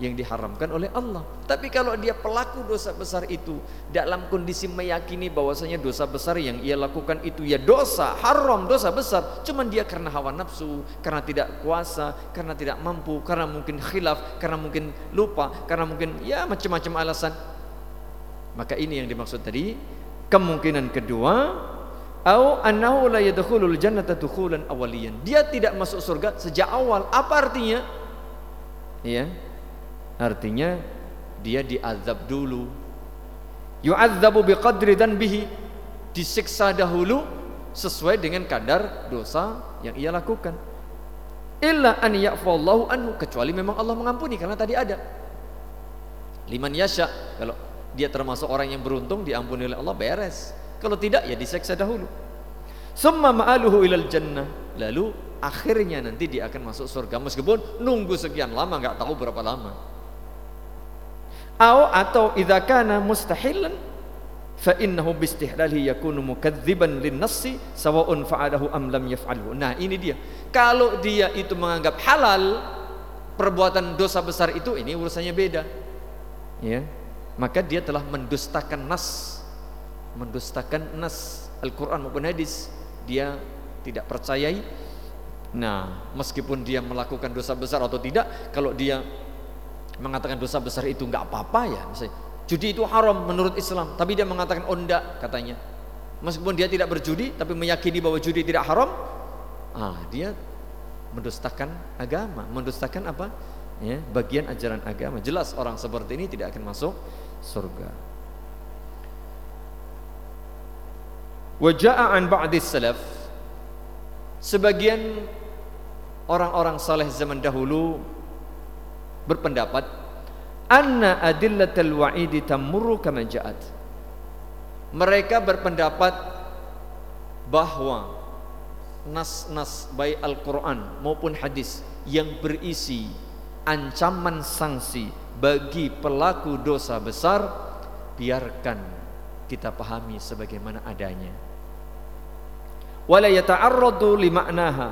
Speaker 2: yang diharamkan oleh Allah. Tapi kalau dia pelaku dosa besar itu dalam kondisi meyakini bahwasanya dosa besar yang ia lakukan itu ya dosa, haram, dosa besar, cuman dia karena hawa nafsu, karena tidak kuasa, karena tidak mampu, karena mungkin khilaf, karena mungkin lupa, karena mungkin ya macam-macam alasan. Maka ini yang dimaksud tadi Kemungkinan kedua, au annahu la yadkhulul jannata dukhulan awaliyan. Dia tidak masuk surga sejak awal. Apa artinya? Ya. Artinya dia diazab dulu. Yu'adzabu biqadri bihi disiksa dahulu sesuai dengan kadar dosa yang ia lakukan. Illa an ya'fallahu anhu kecuali memang Allah mengampuni karena tadi ada. Liman yasha. Kalau dia termasuk orang yang beruntung diampuni oleh Allah beres. Kalau tidak ya diseksa dahulu. Summa ma'aluhu ilal jannah. Lalu akhirnya nanti dia akan masuk surga. Meskipun nunggu sekian lama nggak tahu berapa lama Aw atau idza kana mustahilan fa innahu bistihlalihi yakunu mukadziban lin nassi sawa'un fa'alahu am lam yaf'alhu. Nah, ini dia. Kalau dia itu menganggap halal perbuatan dosa besar itu ini urusannya beda. Ya maka dia telah mendustakan nas mendustakan nas Al-Quran maupun hadis dia tidak percayai nah meskipun dia melakukan dosa besar atau tidak kalau dia mengatakan dosa besar itu nggak apa-apa ya misalnya. Judi itu haram menurut Islam tapi dia mengatakan oh enggak katanya. Meskipun dia tidak berjudi tapi meyakini bahwa judi tidak haram ah dia mendustakan agama. Mendustakan apa? Ya bagian ajaran agama. Jelas orang seperti ini tidak akan masuk surga. Waja'a an ba'dis salaf. Sebagian orang-orang saleh zaman dahulu berpendapat anna adillatal wa'idi tamurru kama ja'at. Mereka berpendapat bahwa nas-nas baik Al-Qur'an maupun hadis yang berisi ancaman sanksi bagi pelaku dosa besar biarkan kita pahami sebagaimana adanya. Wala yata'arradu lima'naha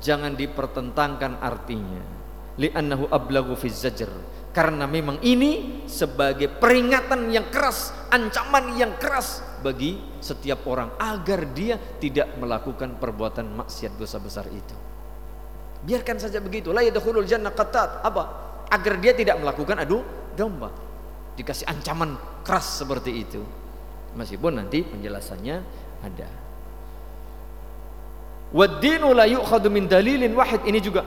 Speaker 2: jangan dipertentangkan artinya li'annahu ablagu fi zajr. Karena memang ini sebagai peringatan yang keras ancaman yang keras bagi setiap orang agar dia tidak melakukan perbuatan maksiat dosa besar itu. Biarkan saja begitu. La yadkhulul jannah qatat apa? Agar dia tidak melakukan adu domba. Dikasih ancaman keras seperti itu. Meskipun nanti penjelasannya ada. Waddinu la yu'khadu min dalilin wahid. Ini juga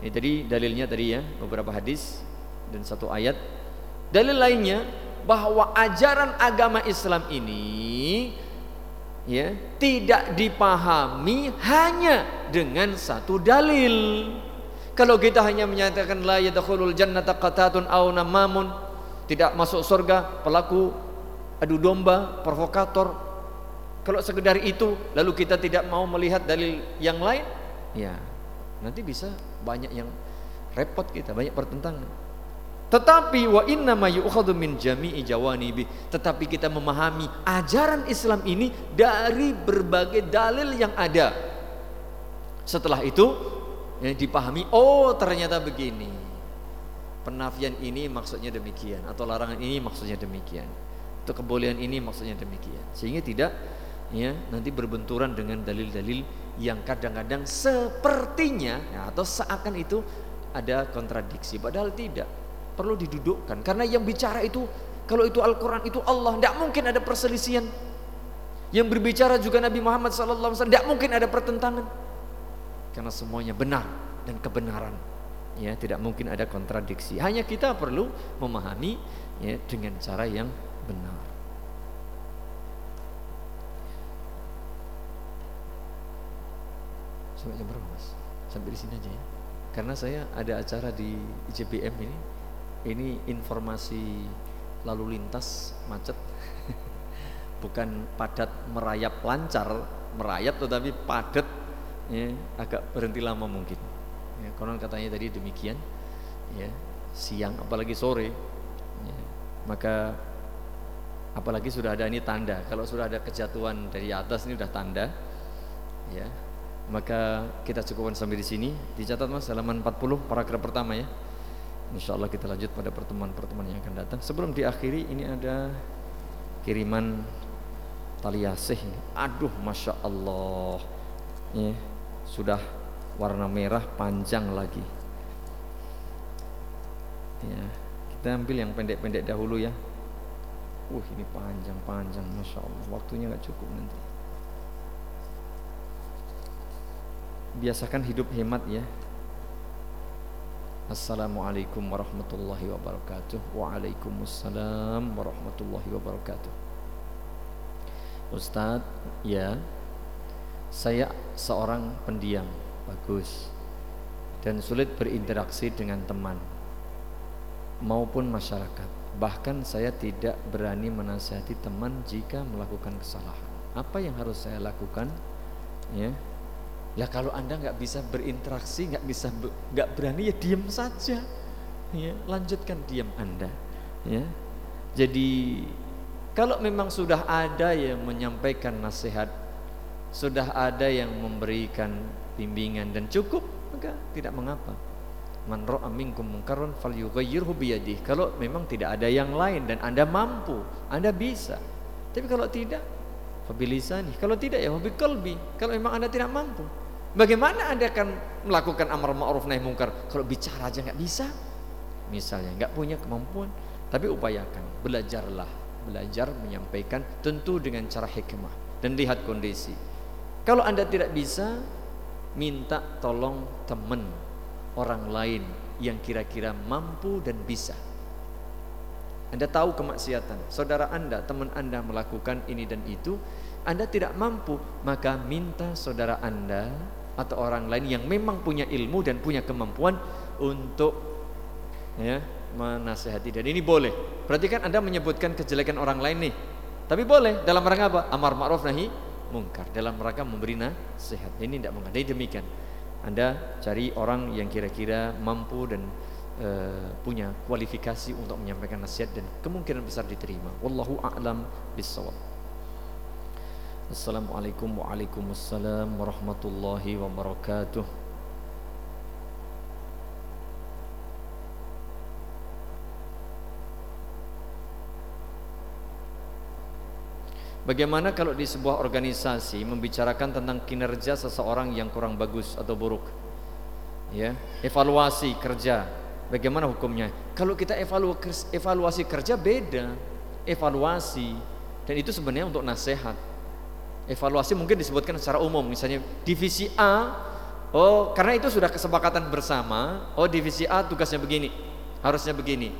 Speaker 2: ini tadi dalilnya tadi ya beberapa hadis dan satu ayat dalil lainnya bahwa ajaran agama Islam ini ya tidak dipahami hanya dengan satu dalil kalau kita hanya menyatakan la yadkhulul jannata qatatun aw namamun, tidak masuk surga pelaku adu domba, provokator. Kalau sekedar itu lalu kita tidak mau melihat dalil yang lain, ya nanti bisa banyak yang repot kita, banyak pertentangan. Tetapi wa inna ma yu'khadhu min jami'i jawanibi. Tetapi kita memahami ajaran Islam ini dari berbagai dalil yang ada. Setelah itu yang dipahami oh ternyata begini penafian ini maksudnya demikian atau larangan ini maksudnya demikian atau kebolehan ini maksudnya demikian sehingga tidak ya nanti berbenturan dengan dalil-dalil yang kadang-kadang sepertinya ya, atau seakan itu ada kontradiksi. Padahal tidak. Perlu didudukkan. Karena yang bicara itu kalau itu Al-Quran itu Allah. Tidak mungkin ada perselisihan. Yang berbicara juga Nabi Muhammad SAW tidak mungkin ada pertentangan. Karena semuanya benar dan kebenaran. Ya tidak mungkin ada kontradiksi. Hanya kita perlu memahami ya dengan cara yang benar sampai jam berapa mas sampai di sini aja ya karena saya ada acara di ICBM ini ini informasi lalu lintas macet bukan padat merayap lancar merayap tetapi padat ya, agak berhenti lama mungkin. Ya, konon katanya tadi demikian. Ya, siang apalagi sore. Ya, maka apalagi sudah ada ini tanda. Kalau sudah ada kejatuhan dari atas ini sudah tanda. Ya. Maka kita cukupkan sampai di sini. Dicatat Mas halaman 40 paragraf pertama ya. Insya Allah kita lanjut pada pertemuan-pertemuan yang akan datang. Sebelum diakhiri ini ada kiriman tali asih. Aduh, masya Allah. Ya sudah warna merah panjang lagi ya kita ambil yang pendek-pendek dahulu ya Uh ini panjang-panjang Masya Allah Waktunya nggak cukup nanti Biasakan hidup hemat ya. Assalamualaikum warahmatullahi wabarakatuh. Waalaikumsalam warahmatullahi wabarakatuh. Ustadz ya. Saya seorang pendiam Bagus Dan sulit berinteraksi dengan teman Maupun masyarakat. Bahkan saya tidak berani menasihati teman jika melakukan kesalahan. Apa yang harus saya lakukan? Ya, ya kalau anda nggak bisa berinteraksi, nggak bisa nggak berani ya diam saja. Ya, lanjutkan diam anda. Ya, jadi kalau memang sudah ada yang menyampaikan nasihat, sudah ada yang memberikan bimbingan dan cukup, maka tidak mengapa. Man ra'a minkum munkaran falyughayyirhu biyadihi kalau memang tidak ada yang lain dan Anda mampu Anda bisa. Tapi kalau tidak fabilisani kalau tidak ya qalbi. Kalau memang Anda tidak mampu bagaimana Anda akan melakukan amar ma'ruf nahi munkar kalau bicara aja nggak bisa. Misalnya nggak punya kemampuan. Tapi upayakan belajarlah. Belajar menyampaikan tentu dengan cara hikmah. Dan lihat kondisi. Kalau Anda tidak bisa minta tolong teman orang lain yang kira-kira mampu dan bisa. Anda tahu kemaksiatan, saudara Anda, teman Anda melakukan ini dan itu, Anda tidak mampu, maka minta saudara Anda atau orang lain yang memang punya ilmu dan punya kemampuan untuk ya, menasehati dan ini boleh. Berarti kan Anda menyebutkan kejelekan orang lain nih. Tapi boleh dalam rangka apa? Amar ma'ruf nahi mungkar. Dalam rangka memberi nasihat. Ini tidak mengandai demikian. Anda cari orang yang kira-kira mampu dan uh, punya kualifikasi untuk menyampaikan nasihat dan kemungkinan besar diterima. Wallahu a'lam bissawab. Assalamualaikum warahmatullahi wabarakatuh. Bagaimana kalau di sebuah organisasi membicarakan tentang kinerja seseorang yang kurang bagus atau buruk? Ya, evaluasi kerja. Bagaimana hukumnya? Kalau kita evaluasi, evaluasi kerja beda. Evaluasi dan itu sebenarnya untuk nasihat. Evaluasi mungkin disebutkan secara umum, misalnya divisi A, oh karena itu sudah kesepakatan bersama, oh divisi A tugasnya begini, harusnya begini.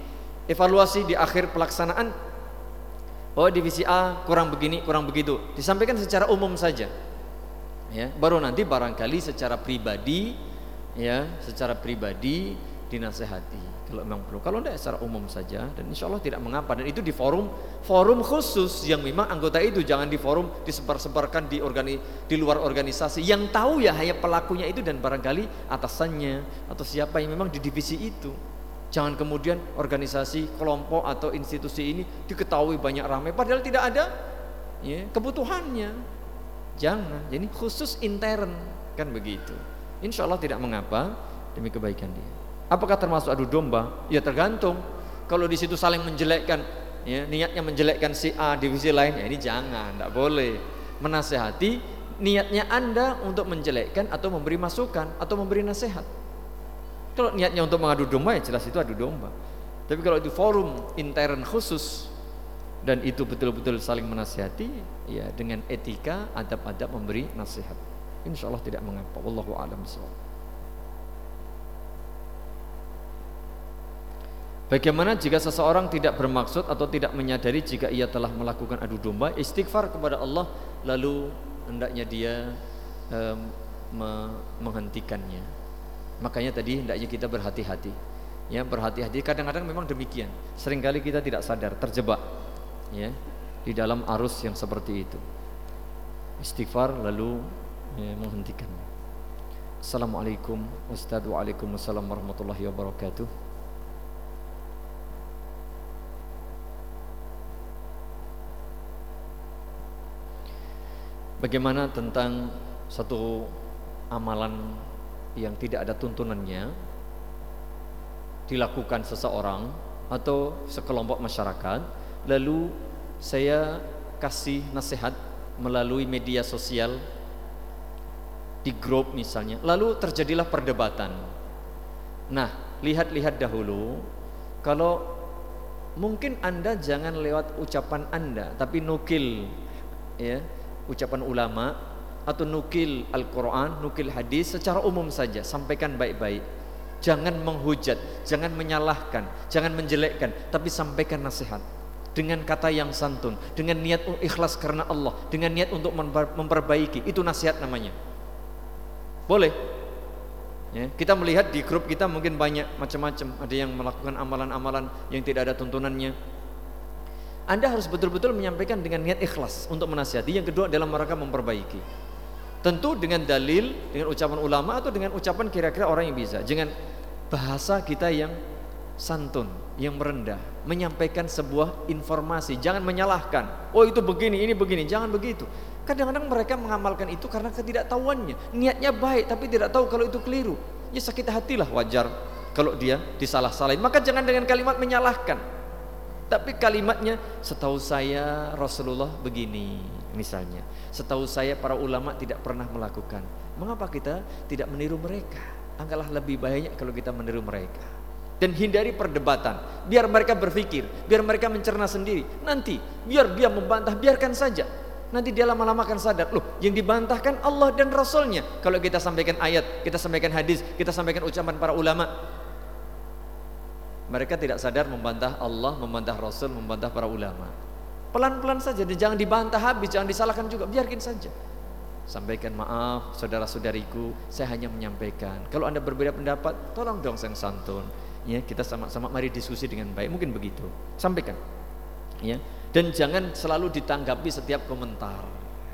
Speaker 2: Evaluasi di akhir pelaksanaan oh divisi A kurang begini kurang begitu. Disampaikan secara umum saja. Ya baru nanti barangkali secara pribadi ya secara pribadi dinasehati kalau memang perlu kalau tidak secara umum saja dan insya Allah tidak mengapa dan itu di forum forum khusus yang memang anggota itu jangan di forum disebar-sebarkan di di luar organisasi yang tahu ya hanya pelakunya itu dan barangkali atasannya atau siapa yang memang di divisi itu Jangan kemudian organisasi, kelompok atau institusi ini diketahui banyak ramai padahal tidak ada ya, kebutuhannya. Jangan. Jadi khusus intern kan begitu. Insya Allah tidak mengapa demi kebaikan dia. Apakah termasuk adu domba? Ya tergantung. Kalau di situ saling menjelekkan, ya, niatnya menjelekkan si A divisi lain, ya ini jangan, tidak boleh. Menasehati niatnya Anda untuk menjelekkan atau memberi masukan atau memberi nasihat. Kalau niatnya untuk mengadu domba ya jelas itu adu domba. Tapi kalau itu forum intern khusus dan itu betul-betul saling menasihati ya dengan etika adab-adab memberi nasihat. Insya Allah tidak mengapa. Wallahu a'lam Bagaimana jika seseorang tidak bermaksud atau tidak menyadari jika ia telah melakukan adu domba, istighfar kepada Allah lalu hendaknya dia um, menghentikannya. Makanya tadi hendaknya kita berhati-hati. Ya, berhati-hati. Kadang-kadang memang demikian. Seringkali kita tidak sadar, terjebak ya di dalam arus yang seperti itu. Istighfar lalu ya, menghentikan. Assalamualaikum Ustaz Waalaikumsalam warahmatullahi wabarakatuh. Bagaimana tentang satu amalan yang tidak ada tuntunannya dilakukan seseorang atau sekelompok masyarakat lalu saya kasih nasihat melalui media sosial di grup misalnya. Lalu terjadilah perdebatan. Nah lihat-lihat dahulu. Kalau mungkin Anda jangan lewat ucapan Anda, tapi nukil ya, ucapan ulama atau nukil Al-Qur'an, nukil hadis secara umum saja, sampaikan baik-baik. Jangan menghujat, jangan menyalahkan, jangan menjelekkan, tapi sampaikan nasihat dengan kata yang santun, dengan niat ikhlas karena Allah, dengan niat untuk memperbaiki. Itu nasihat namanya. Boleh. Ya, kita melihat di grup kita mungkin banyak macam-macam. Ada yang melakukan amalan-amalan yang tidak ada tuntunannya. Anda harus betul-betul menyampaikan dengan niat ikhlas untuk menasihati. Yang kedua dalam rangka memperbaiki. Tentu dengan dalil, dengan ucapan ulama atau dengan ucapan kira-kira orang yang bisa. Jangan bahasa kita yang santun, yang merendah, menyampaikan sebuah informasi. Jangan menyalahkan. Oh itu begini, ini begini. Jangan begitu. Kadang-kadang mereka mengamalkan itu karena ketidaktahuannya. Niatnya baik tapi tidak tahu kalau itu keliru. Ya sakit hatilah wajar kalau dia disalah-salahin. Maka jangan dengan kalimat menyalahkan. Tapi kalimatnya setahu saya Rasulullah begini misalnya. Setahu saya para ulama tidak pernah melakukan. Mengapa kita tidak meniru mereka? Angkalah lebih baiknya kalau kita meniru mereka. Dan hindari perdebatan. Biar mereka berpikir, biar mereka mencerna sendiri. Nanti biar dia membantah, biarkan saja nanti dia lama-lama akan sadar loh yang dibantahkan Allah dan Rasulnya kalau kita sampaikan ayat kita sampaikan hadis kita sampaikan ucapan para ulama mereka tidak sadar membantah Allah membantah Rasul membantah para ulama. Pelan-pelan saja dan jangan dibantah habis jangan disalahkan juga biarkan saja. Sampaikan maaf saudara-saudariku saya hanya menyampaikan. Kalau anda berbeda pendapat tolong dong saya santun. Ya kita sama-sama mari diskusi dengan baik. Mungkin begitu. Sampaikan. Ya dan jangan selalu ditanggapi setiap komentar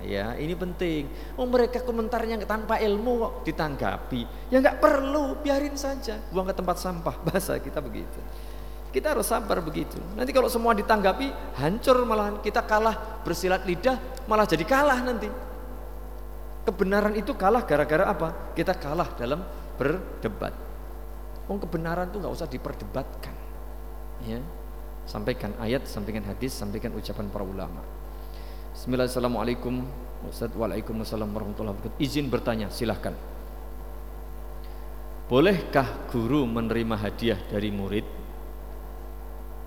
Speaker 2: ya ini penting. Oh mereka komentarnya tanpa ilmu kok ditanggapi. Ya nggak perlu biarin saja. Buang ke tempat sampah bahasa kita begitu. Kita harus sabar begitu. Nanti kalau semua ditanggapi hancur malahan. Kita kalah bersilat lidah malah jadi kalah nanti. Kebenaran itu kalah gara-gara apa? Kita kalah dalam berdebat. Oh kebenaran itu nggak usah diperdebatkan. Ya sampaikan ayat, sampaikan hadis, sampaikan ucapan para ulama. Bismillahirrahmanirrahim. Waalaikumsalam warahmatullahi wabarakatuh. Izin bertanya, silahkan. Bolehkah guru menerima hadiah dari murid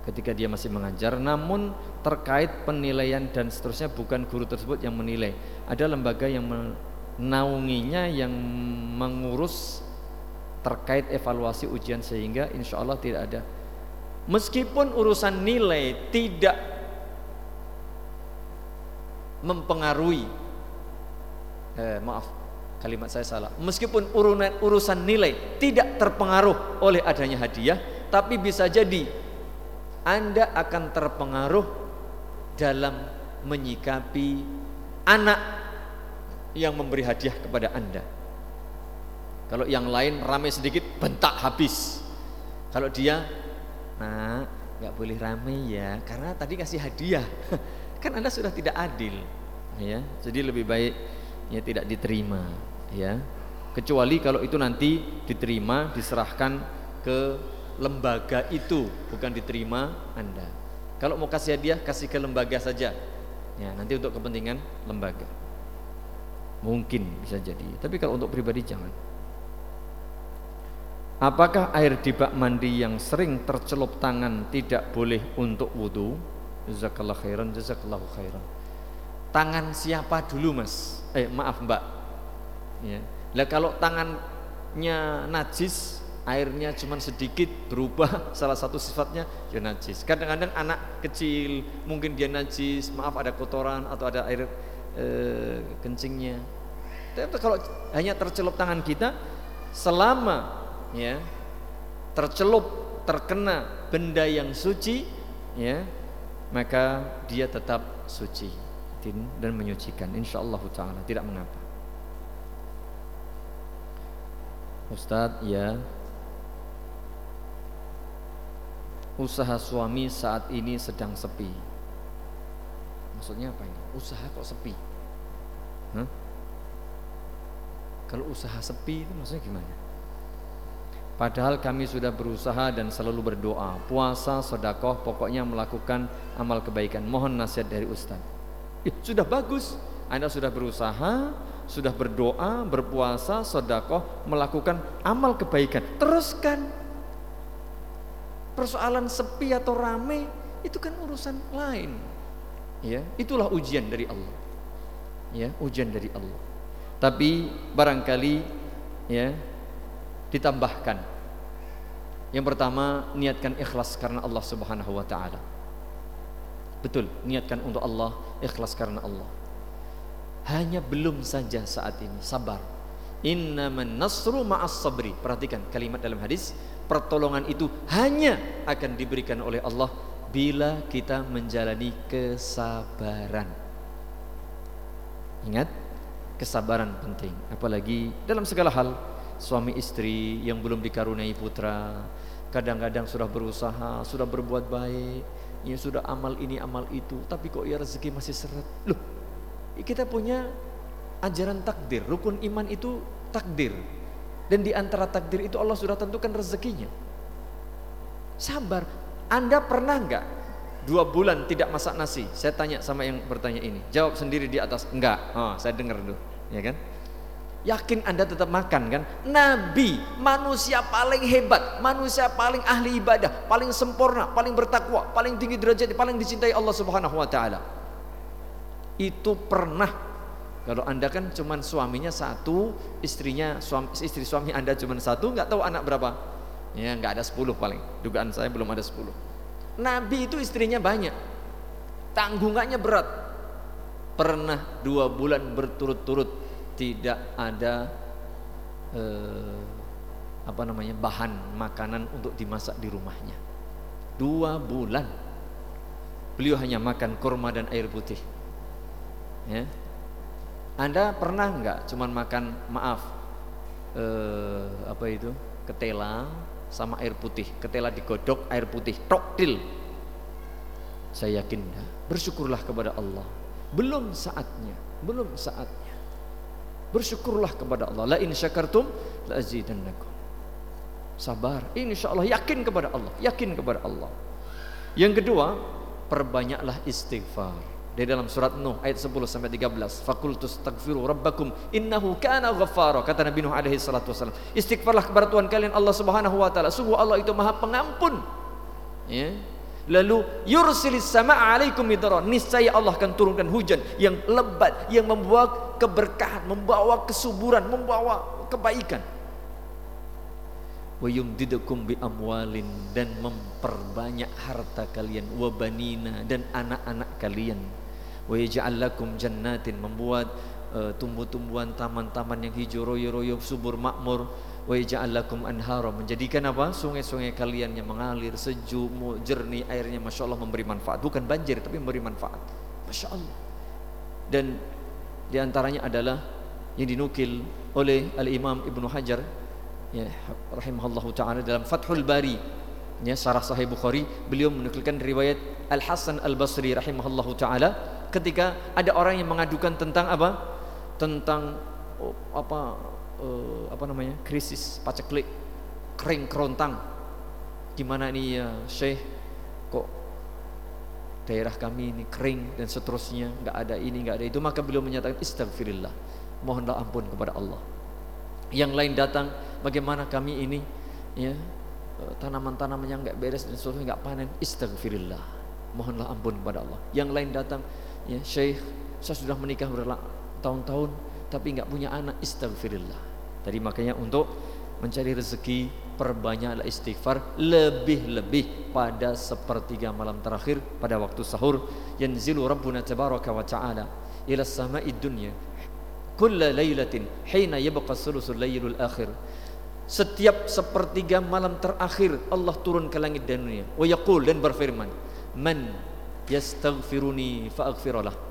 Speaker 2: ketika dia masih mengajar namun terkait penilaian dan seterusnya bukan guru tersebut yang menilai ada lembaga yang menaunginya yang mengurus terkait evaluasi ujian sehingga insya Allah tidak ada meskipun urusan nilai tidak mempengaruhi. Eh, maaf kalimat saya salah. Meskipun urusan nilai tidak terpengaruh oleh adanya hadiah tapi bisa jadi anda akan terpengaruh dalam menyikapi anak yang memberi hadiah kepada anda. Kalau yang lain ramai sedikit bentak habis. Kalau dia nak nggak boleh rame ya karena tadi kasih hadiah kan anda sudah tidak adil. Ya jadi lebih baik ya tidak diterima ya. Kecuali kalau itu nanti diterima diserahkan ke lembaga itu bukan diterima anda. Kalau mau kasih hadiah kasih ke lembaga saja. Ya nanti untuk kepentingan lembaga. Mungkin bisa jadi. Tapi kalau untuk pribadi jangan. Apakah air di bak mandi yang sering tercelup tangan tidak boleh untuk wudhu? Jazakallah khairan, jazakallahu khairan. Tangan siapa dulu mas? Eh maaf mbak. Ya. Lah kalau tangannya najis, airnya cuma sedikit berubah salah satu sifatnya ya najis. Kadang-kadang anak kecil mungkin dia najis, maaf ada kotoran atau ada air eh, kencingnya. Tapi kalau hanya tercelup tangan kita, selama ya tercelup terkena benda yang suci ya maka dia tetap suci dan menyucikan. Insyaallah taala tidak mengapa. Ustadz ya. Usaha suami saat ini sedang sepi. Maksudnya apa ini? Usaha kok sepi? Hah? kalau usaha sepi itu maksudnya gimana Padahal kami sudah berusaha dan selalu berdoa, puasa, sodakoh, pokoknya melakukan amal kebaikan. Mohon nasihat dari Ustaz. Eh, sudah bagus, Anda sudah berusaha, sudah berdoa, berpuasa, sodakoh, melakukan amal kebaikan. Teruskan. Persoalan sepi atau rame itu kan urusan lain. Ya, itulah ujian dari Allah. Ya, ujian dari Allah. Tapi barangkali ya ditambahkan. Yang pertama, niatkan ikhlas karena Allah Subhanahu wa taala. Betul, niatkan untuk Allah, ikhlas karena Allah. Hanya belum saja saat ini, sabar. Innaman nasru ma'as sabri. Perhatikan kalimat dalam hadis, pertolongan itu hanya akan diberikan oleh Allah bila kita menjalani kesabaran. Ingat, kesabaran penting. Apalagi dalam segala hal, suami istri yang belum dikaruniai putra, kadang-kadang sudah berusaha, sudah berbuat baik, ya sudah amal ini amal itu tapi kok ya rezeki masih seret? Loh kita punya ajaran takdir rukun iman itu takdir. Dan di antara takdir itu Allah sudah tentukan rezekinya. Sabar anda pernah nggak dua bulan tidak masak nasi? Saya tanya sama yang bertanya ini. Jawab sendiri di atas enggak oh, saya dengar dulu ya kan Yakin Anda tetap makan kan? Nabi, manusia paling hebat, manusia paling ahli ibadah, paling sempurna, paling bertakwa, paling tinggi derajat, paling dicintai Allah Subhanahu wa taala. Itu pernah kalau Anda kan cuma suaminya satu, istrinya suami, istri suami Anda cuma satu, nggak tahu anak berapa. Ya, nggak ada sepuluh paling. Dugaan saya belum ada sepuluh. Nabi itu istrinya banyak. Tanggungannya berat. Pernah dua bulan berturut-turut tidak ada eh, apa namanya bahan makanan untuk dimasak di rumahnya. Dua bulan beliau hanya makan kurma dan air putih. Ya. Anda pernah nggak cuman makan maaf eh, apa itu ketela sama air putih, ketela digodok air putih, toktil. Saya yakin bersyukurlah kepada Allah. Belum saatnya, belum saatnya. Bersyukurlah kepada Allah. La in syakartum la azidannakum. Sabar. Insya Allah yakin kepada Allah. Yakin kepada Allah. Yang kedua, perbanyaklah istighfar. Dari dalam surat Nuh ayat 10 sampai 13. Fakultus tagfiru rabbakum innahu kana ghaffara. Kata Nabi Nuh alaihi salatu wasallam. Istighfarlah kepada Tuhan kalian Allah Subhanahu wa taala. Sungguh Allah itu Maha Pengampun. Ya. Lalu yursilis sama alaikum midara. Niscaya Allah akan turunkan hujan yang lebat, yang membawa keberkahan, membawa kesuburan, membawa kebaikan. Wa yumdidukum bi amwalin dan memperbanyak harta kalian, wa banina dan anak-anak kalian. Wa yaj'al lakum jannatin membuat uh, tumbuh-tumbuhan taman-taman yang hijau royo-royo subur makmur wa lakum anhara. Menjadikan apa? Sungai-sungai kalian yang mengalir sejuk jernih airnya masya Allah memberi manfaat. Bukan banjir tapi memberi manfaat. Masya Allah. Dan di antaranya adalah yang dinukil oleh al Imam Ibnu Hajar ya rahimahullah taala dalam Fathul Bari ya sarah Sahih Bukhari. Beliau menukilkan riwayat Al Hasan Al Basri rahimahullah taala ketika ada orang yang mengadukan tentang apa? Tentang oh, apa uh, apa namanya krisis paceklik kering kerontang. Gimana ini ya Syekh? Kok daerah kami ini kering dan seterusnya nggak ada ini nggak ada itu. Maka beliau menyatakan istighfirillah mohonlah ampun kepada Allah. Yang lain datang bagaimana kami ini ya eh, tanaman-tanaman yang nggak beres dan seterusnya nggak panen? Istighfirillah mohonlah ampun kepada Allah. Yang lain datang ya Syekh saya sudah menikah bertahun-tahun tapi nggak punya anak. Istighfirillah Tadi makanya untuk mencari rezeki perbanyaklah istighfar lebih-lebih pada sepertiga malam terakhir pada waktu sahur. Yanzilu rabbuna tabaraka wa ta'ala ila samai dunya kulla lailatin hina yabqa sulusul lailul akhir. Setiap sepertiga malam terakhir Allah turun ke langit dan dunia. Wa yaqul dan berfirman man yastaghfiruni fa aghfiralah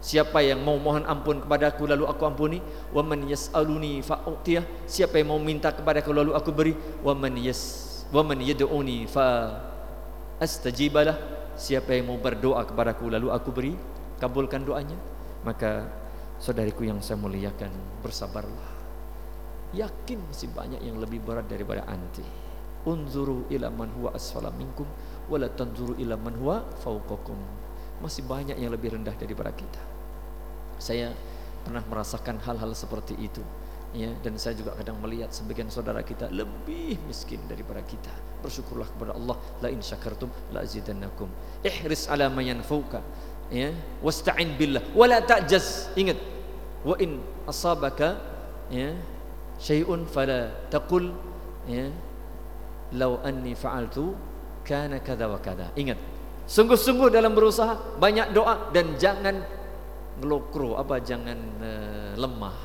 Speaker 2: Siapa yang mau mohon ampun kepadaku lalu aku ampuni, wa man yas'aluni fa'utiyah. Siapa yang mau minta kepadaku lalu aku beri, wa man yas wa man yad'uni fa astajibalah. Siapa yang mau berdoa kepadaku lalu aku beri, kabulkan doanya. Maka saudariku yang saya muliakan, bersabarlah. Yakin masih banyak yang lebih berat daripada anti. Unzuru ila man huwa asfala minkum wa la tanzuru ila man huwa fawqakum. Masih banyak yang lebih rendah daripada kita. Saya pernah merasakan hal-hal seperti itu ya. Dan saya juga kadang melihat sebagian saudara kita lebih miskin daripada kita. Bersyukurlah kepada Allah. La in syakartum la azidannakum. Ihris ala ma yanfauka ya. Wasta'in billah wala ta'jaz. Ingat wa in asabaka ya syai'un fala taqul ya. Law anni fa'altu kana kada wa kada ingat sungguh-sungguh dalam berusaha banyak doa dan jangan ngelokro apa jangan uh, lemah.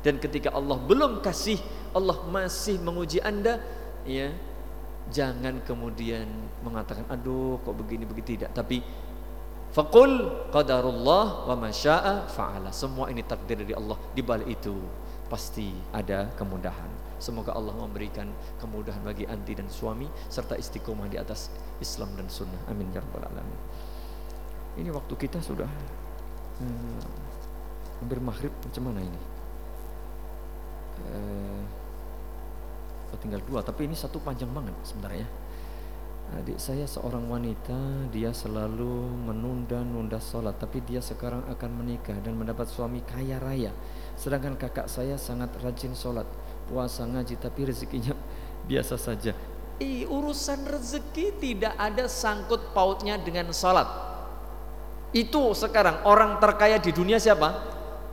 Speaker 2: Dan ketika Allah belum kasih Allah masih menguji anda ya jangan kemudian mengatakan aduh kok begini begitu tidak. Tapi faqul qadarullah wa masya'a fa'ala. Semua ini takdir dari Allah. Di balik itu pasti ada kemudahan. Semoga Allah memberikan kemudahan bagi anti dan suami serta istiqomah di atas Islam dan sunnah. Amin ya rabbal alamin. Ini waktu kita sudah hmm, hampir maghrib macam mana ini? Eh, oh, tinggal dua tapi ini satu panjang banget sebenarnya adik saya seorang wanita dia selalu menunda-nunda sholat tapi dia sekarang akan menikah dan mendapat suami kaya raya. Sedangkan kakak saya sangat rajin sholat puasa ngaji tapi rezekinya biasa saja. I, urusan rezeki tidak ada sangkut pautnya dengan sholat itu sekarang orang terkaya di dunia siapa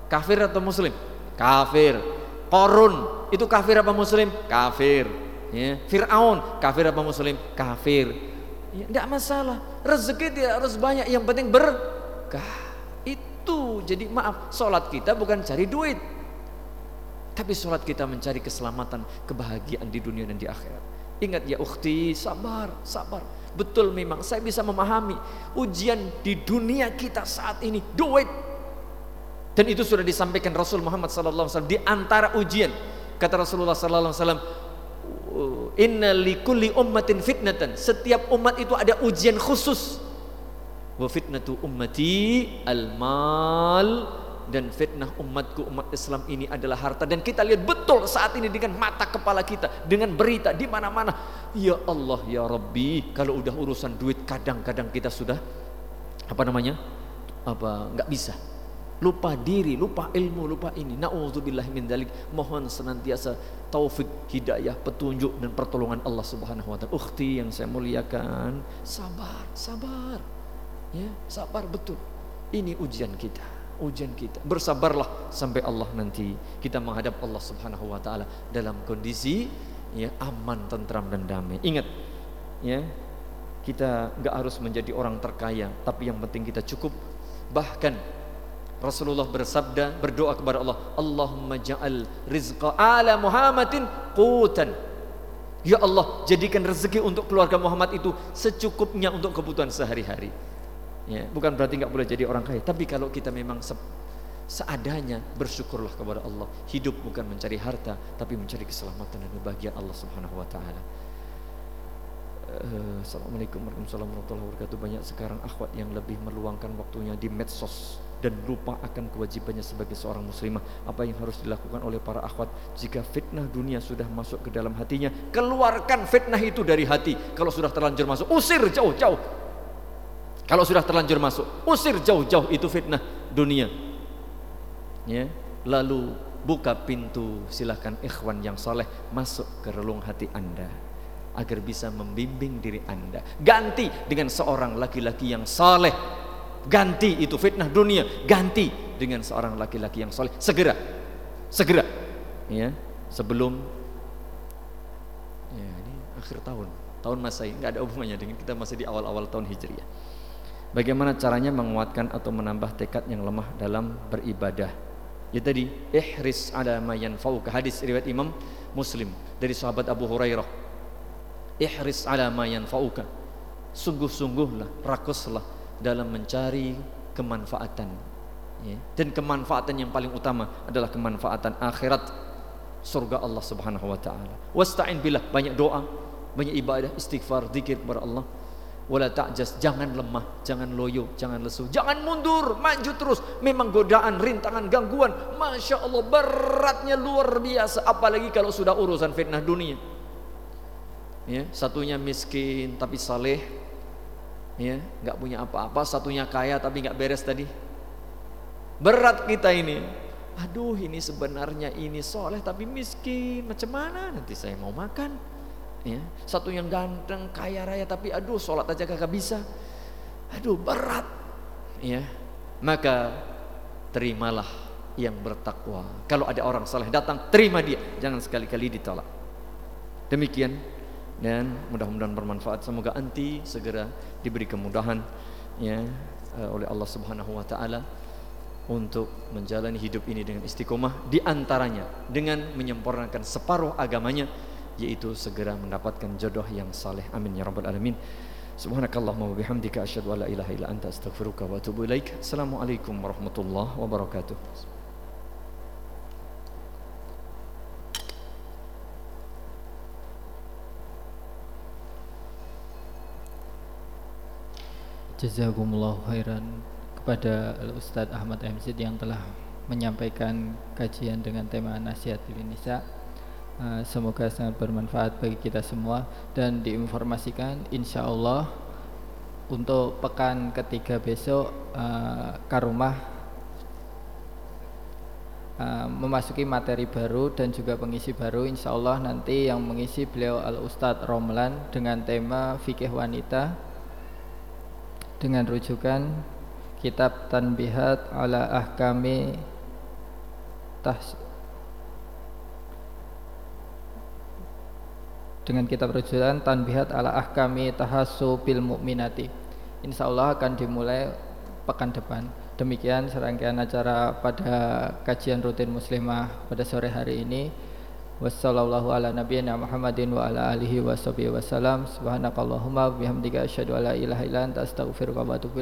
Speaker 2: kafir atau muslim kafir Korun itu kafir apa muslim? Kafir. Ya. Fir'aun kafir apa muslim? Kafir. Ya, tidak masalah. Rezeki tidak harus banyak, yang penting berkah. Itu jadi maaf, sholat kita bukan cari duit. Tapi sholat kita mencari keselamatan, kebahagiaan di dunia dan di akhirat. Ingat ya ukhti, sabar, sabar. Betul memang saya bisa memahami ujian di dunia kita saat ini duit dan itu sudah disampaikan Rasul Muhammad wasallam di antara ujian. Kata Rasulullah sallallahu alaihi wasallam, "Inna likulli ummatin fitnatan." Setiap umat itu ada ujian khusus. Wa fitnatu ummati al-mal dan fitnah umatku umat Islam ini adalah harta dan kita lihat betul saat ini dengan mata kepala kita dengan berita di mana-mana ya Allah ya Rabbi kalau udah urusan duit kadang-kadang kita sudah apa namanya apa nggak bisa lupa diri, lupa ilmu, lupa ini. Nauzubillah min dalik. Mohon senantiasa taufik, hidayah, petunjuk dan pertolongan Allah Subhanahu wa taala. Ukhti yang saya muliakan, sabar, sabar. Ya, sabar betul. Ini ujian kita, ujian kita. Bersabarlah sampai Allah nanti kita menghadap Allah Subhanahu wa taala dalam kondisi ya aman, tentram dan damai. Ingat ya, kita nggak harus menjadi orang terkaya, tapi yang penting kita cukup bahkan Rasulullah bersabda berdoa kepada Allah Allahumma ja'al rizqa ala Muhammadin qutan Ya Allah jadikan rezeki untuk keluarga Muhammad itu secukupnya untuk kebutuhan sehari-hari ya, bukan berarti nggak boleh jadi orang kaya tapi kalau kita memang se seadanya bersyukurlah kepada Allah. Hidup bukan mencari harta tapi mencari keselamatan dan kebahagiaan Allah Subhanahu wa taala. Uh, Assalamualaikum warahmatullahi wabarakatuh. Banyak sekarang akhwat yang lebih meluangkan waktunya di medsos dan lupa akan kewajibannya sebagai seorang muslimah. Apa yang harus dilakukan oleh para akhwat? Jika fitnah dunia sudah masuk ke dalam hatinya keluarkan fitnah itu dari hati. Kalau sudah terlanjur masuk usir jauh-jauh kalau sudah terlanjur masuk usir jauh-jauh itu fitnah dunia. Ya lalu buka pintu silahkan ikhwan yang soleh masuk ke relung hati anda agar bisa membimbing diri anda. Ganti dengan seorang laki-laki yang soleh. Ganti itu fitnah dunia. Ganti dengan seorang laki-laki yang soleh. Segera. Segera. Ya sebelum ya ini akhir tahun. Tahun Masehi. Nggak ada hubungannya dengan kita masih di awal-awal tahun Hijriah bagaimana caranya menguatkan atau menambah tekad yang lemah dalam beribadah ya tadi ihris ada mayan fauka hadis riwayat Imam Muslim dari sahabat Abu Hurairah ihris ala mayan fauka sungguh-sungguhlah rakuslah dalam mencari kemanfaatan ya. dan kemanfaatan yang paling utama adalah kemanfaatan akhirat surga Allah Subhanahu wa taala. Wasta'in billah, banyak doa, banyak ibadah, istighfar, zikir kepada Allah. Wala ta'jas, jangan lemah, jangan loyo, jangan lesu, jangan mundur, maju terus. Memang godaan, rintangan, gangguan, masya Allah beratnya luar biasa. Apalagi kalau sudah urusan fitnah dunia. Ya, satunya miskin tapi saleh, ya nggak punya apa-apa satunya kaya tapi nggak beres tadi berat kita ini aduh ini sebenarnya ini soleh tapi miskin, macam mana nanti saya mau makan? Ya, satu yang ganteng, kaya raya tapi aduh sholat aja kagak bisa, aduh berat, ya. Maka terimalah yang bertakwa. Kalau ada orang saleh datang, terima dia, jangan sekali-kali ditolak. Demikian dan mudah-mudahan bermanfaat. Semoga anti segera diberi kemudahan ya eh, oleh Allah Subhanahu wa taala untuk menjalani hidup ini dengan istiqomah di antaranya dengan menyempurnakan separuh agamanya yaitu segera mendapatkan jodoh yang saleh. Amin ya rabbal alamin. Subhanakallahumma wa bihamdika asyhadu an la ilaha illa anta astaghfiruka wa atubu ilaik. Assalamualaikum warahmatullahi wabarakatuh.
Speaker 1: Jazakumullah khairan kepada Ustadz Ahmad MZ yang telah menyampaikan kajian dengan tema nasihat Indonesia. Uh, semoga sangat bermanfaat bagi kita semua. Dan diinformasikan insya Allah untuk pekan ketiga besok uh, Karumah uh, memasuki materi baru dan juga pengisi baru. Insya Allah nanti yang mengisi beliau Al Ustadz Romlan dengan tema fikih wanita dengan rujukan kitab Tanbihat ala Ahkami dengan kitab rujukan Tanbihat ala Ahkami Tahassu bil Mu'minati Insya Allah akan dimulai pekan depan Demikian serangkaian acara pada kajian rutin muslimah pada sore hari ini Wassallallahu ala nabiyyina Muhammadin wa ala alihi wa sahbihi. Subhanakallahumma bihamdika ilaha wa atubu.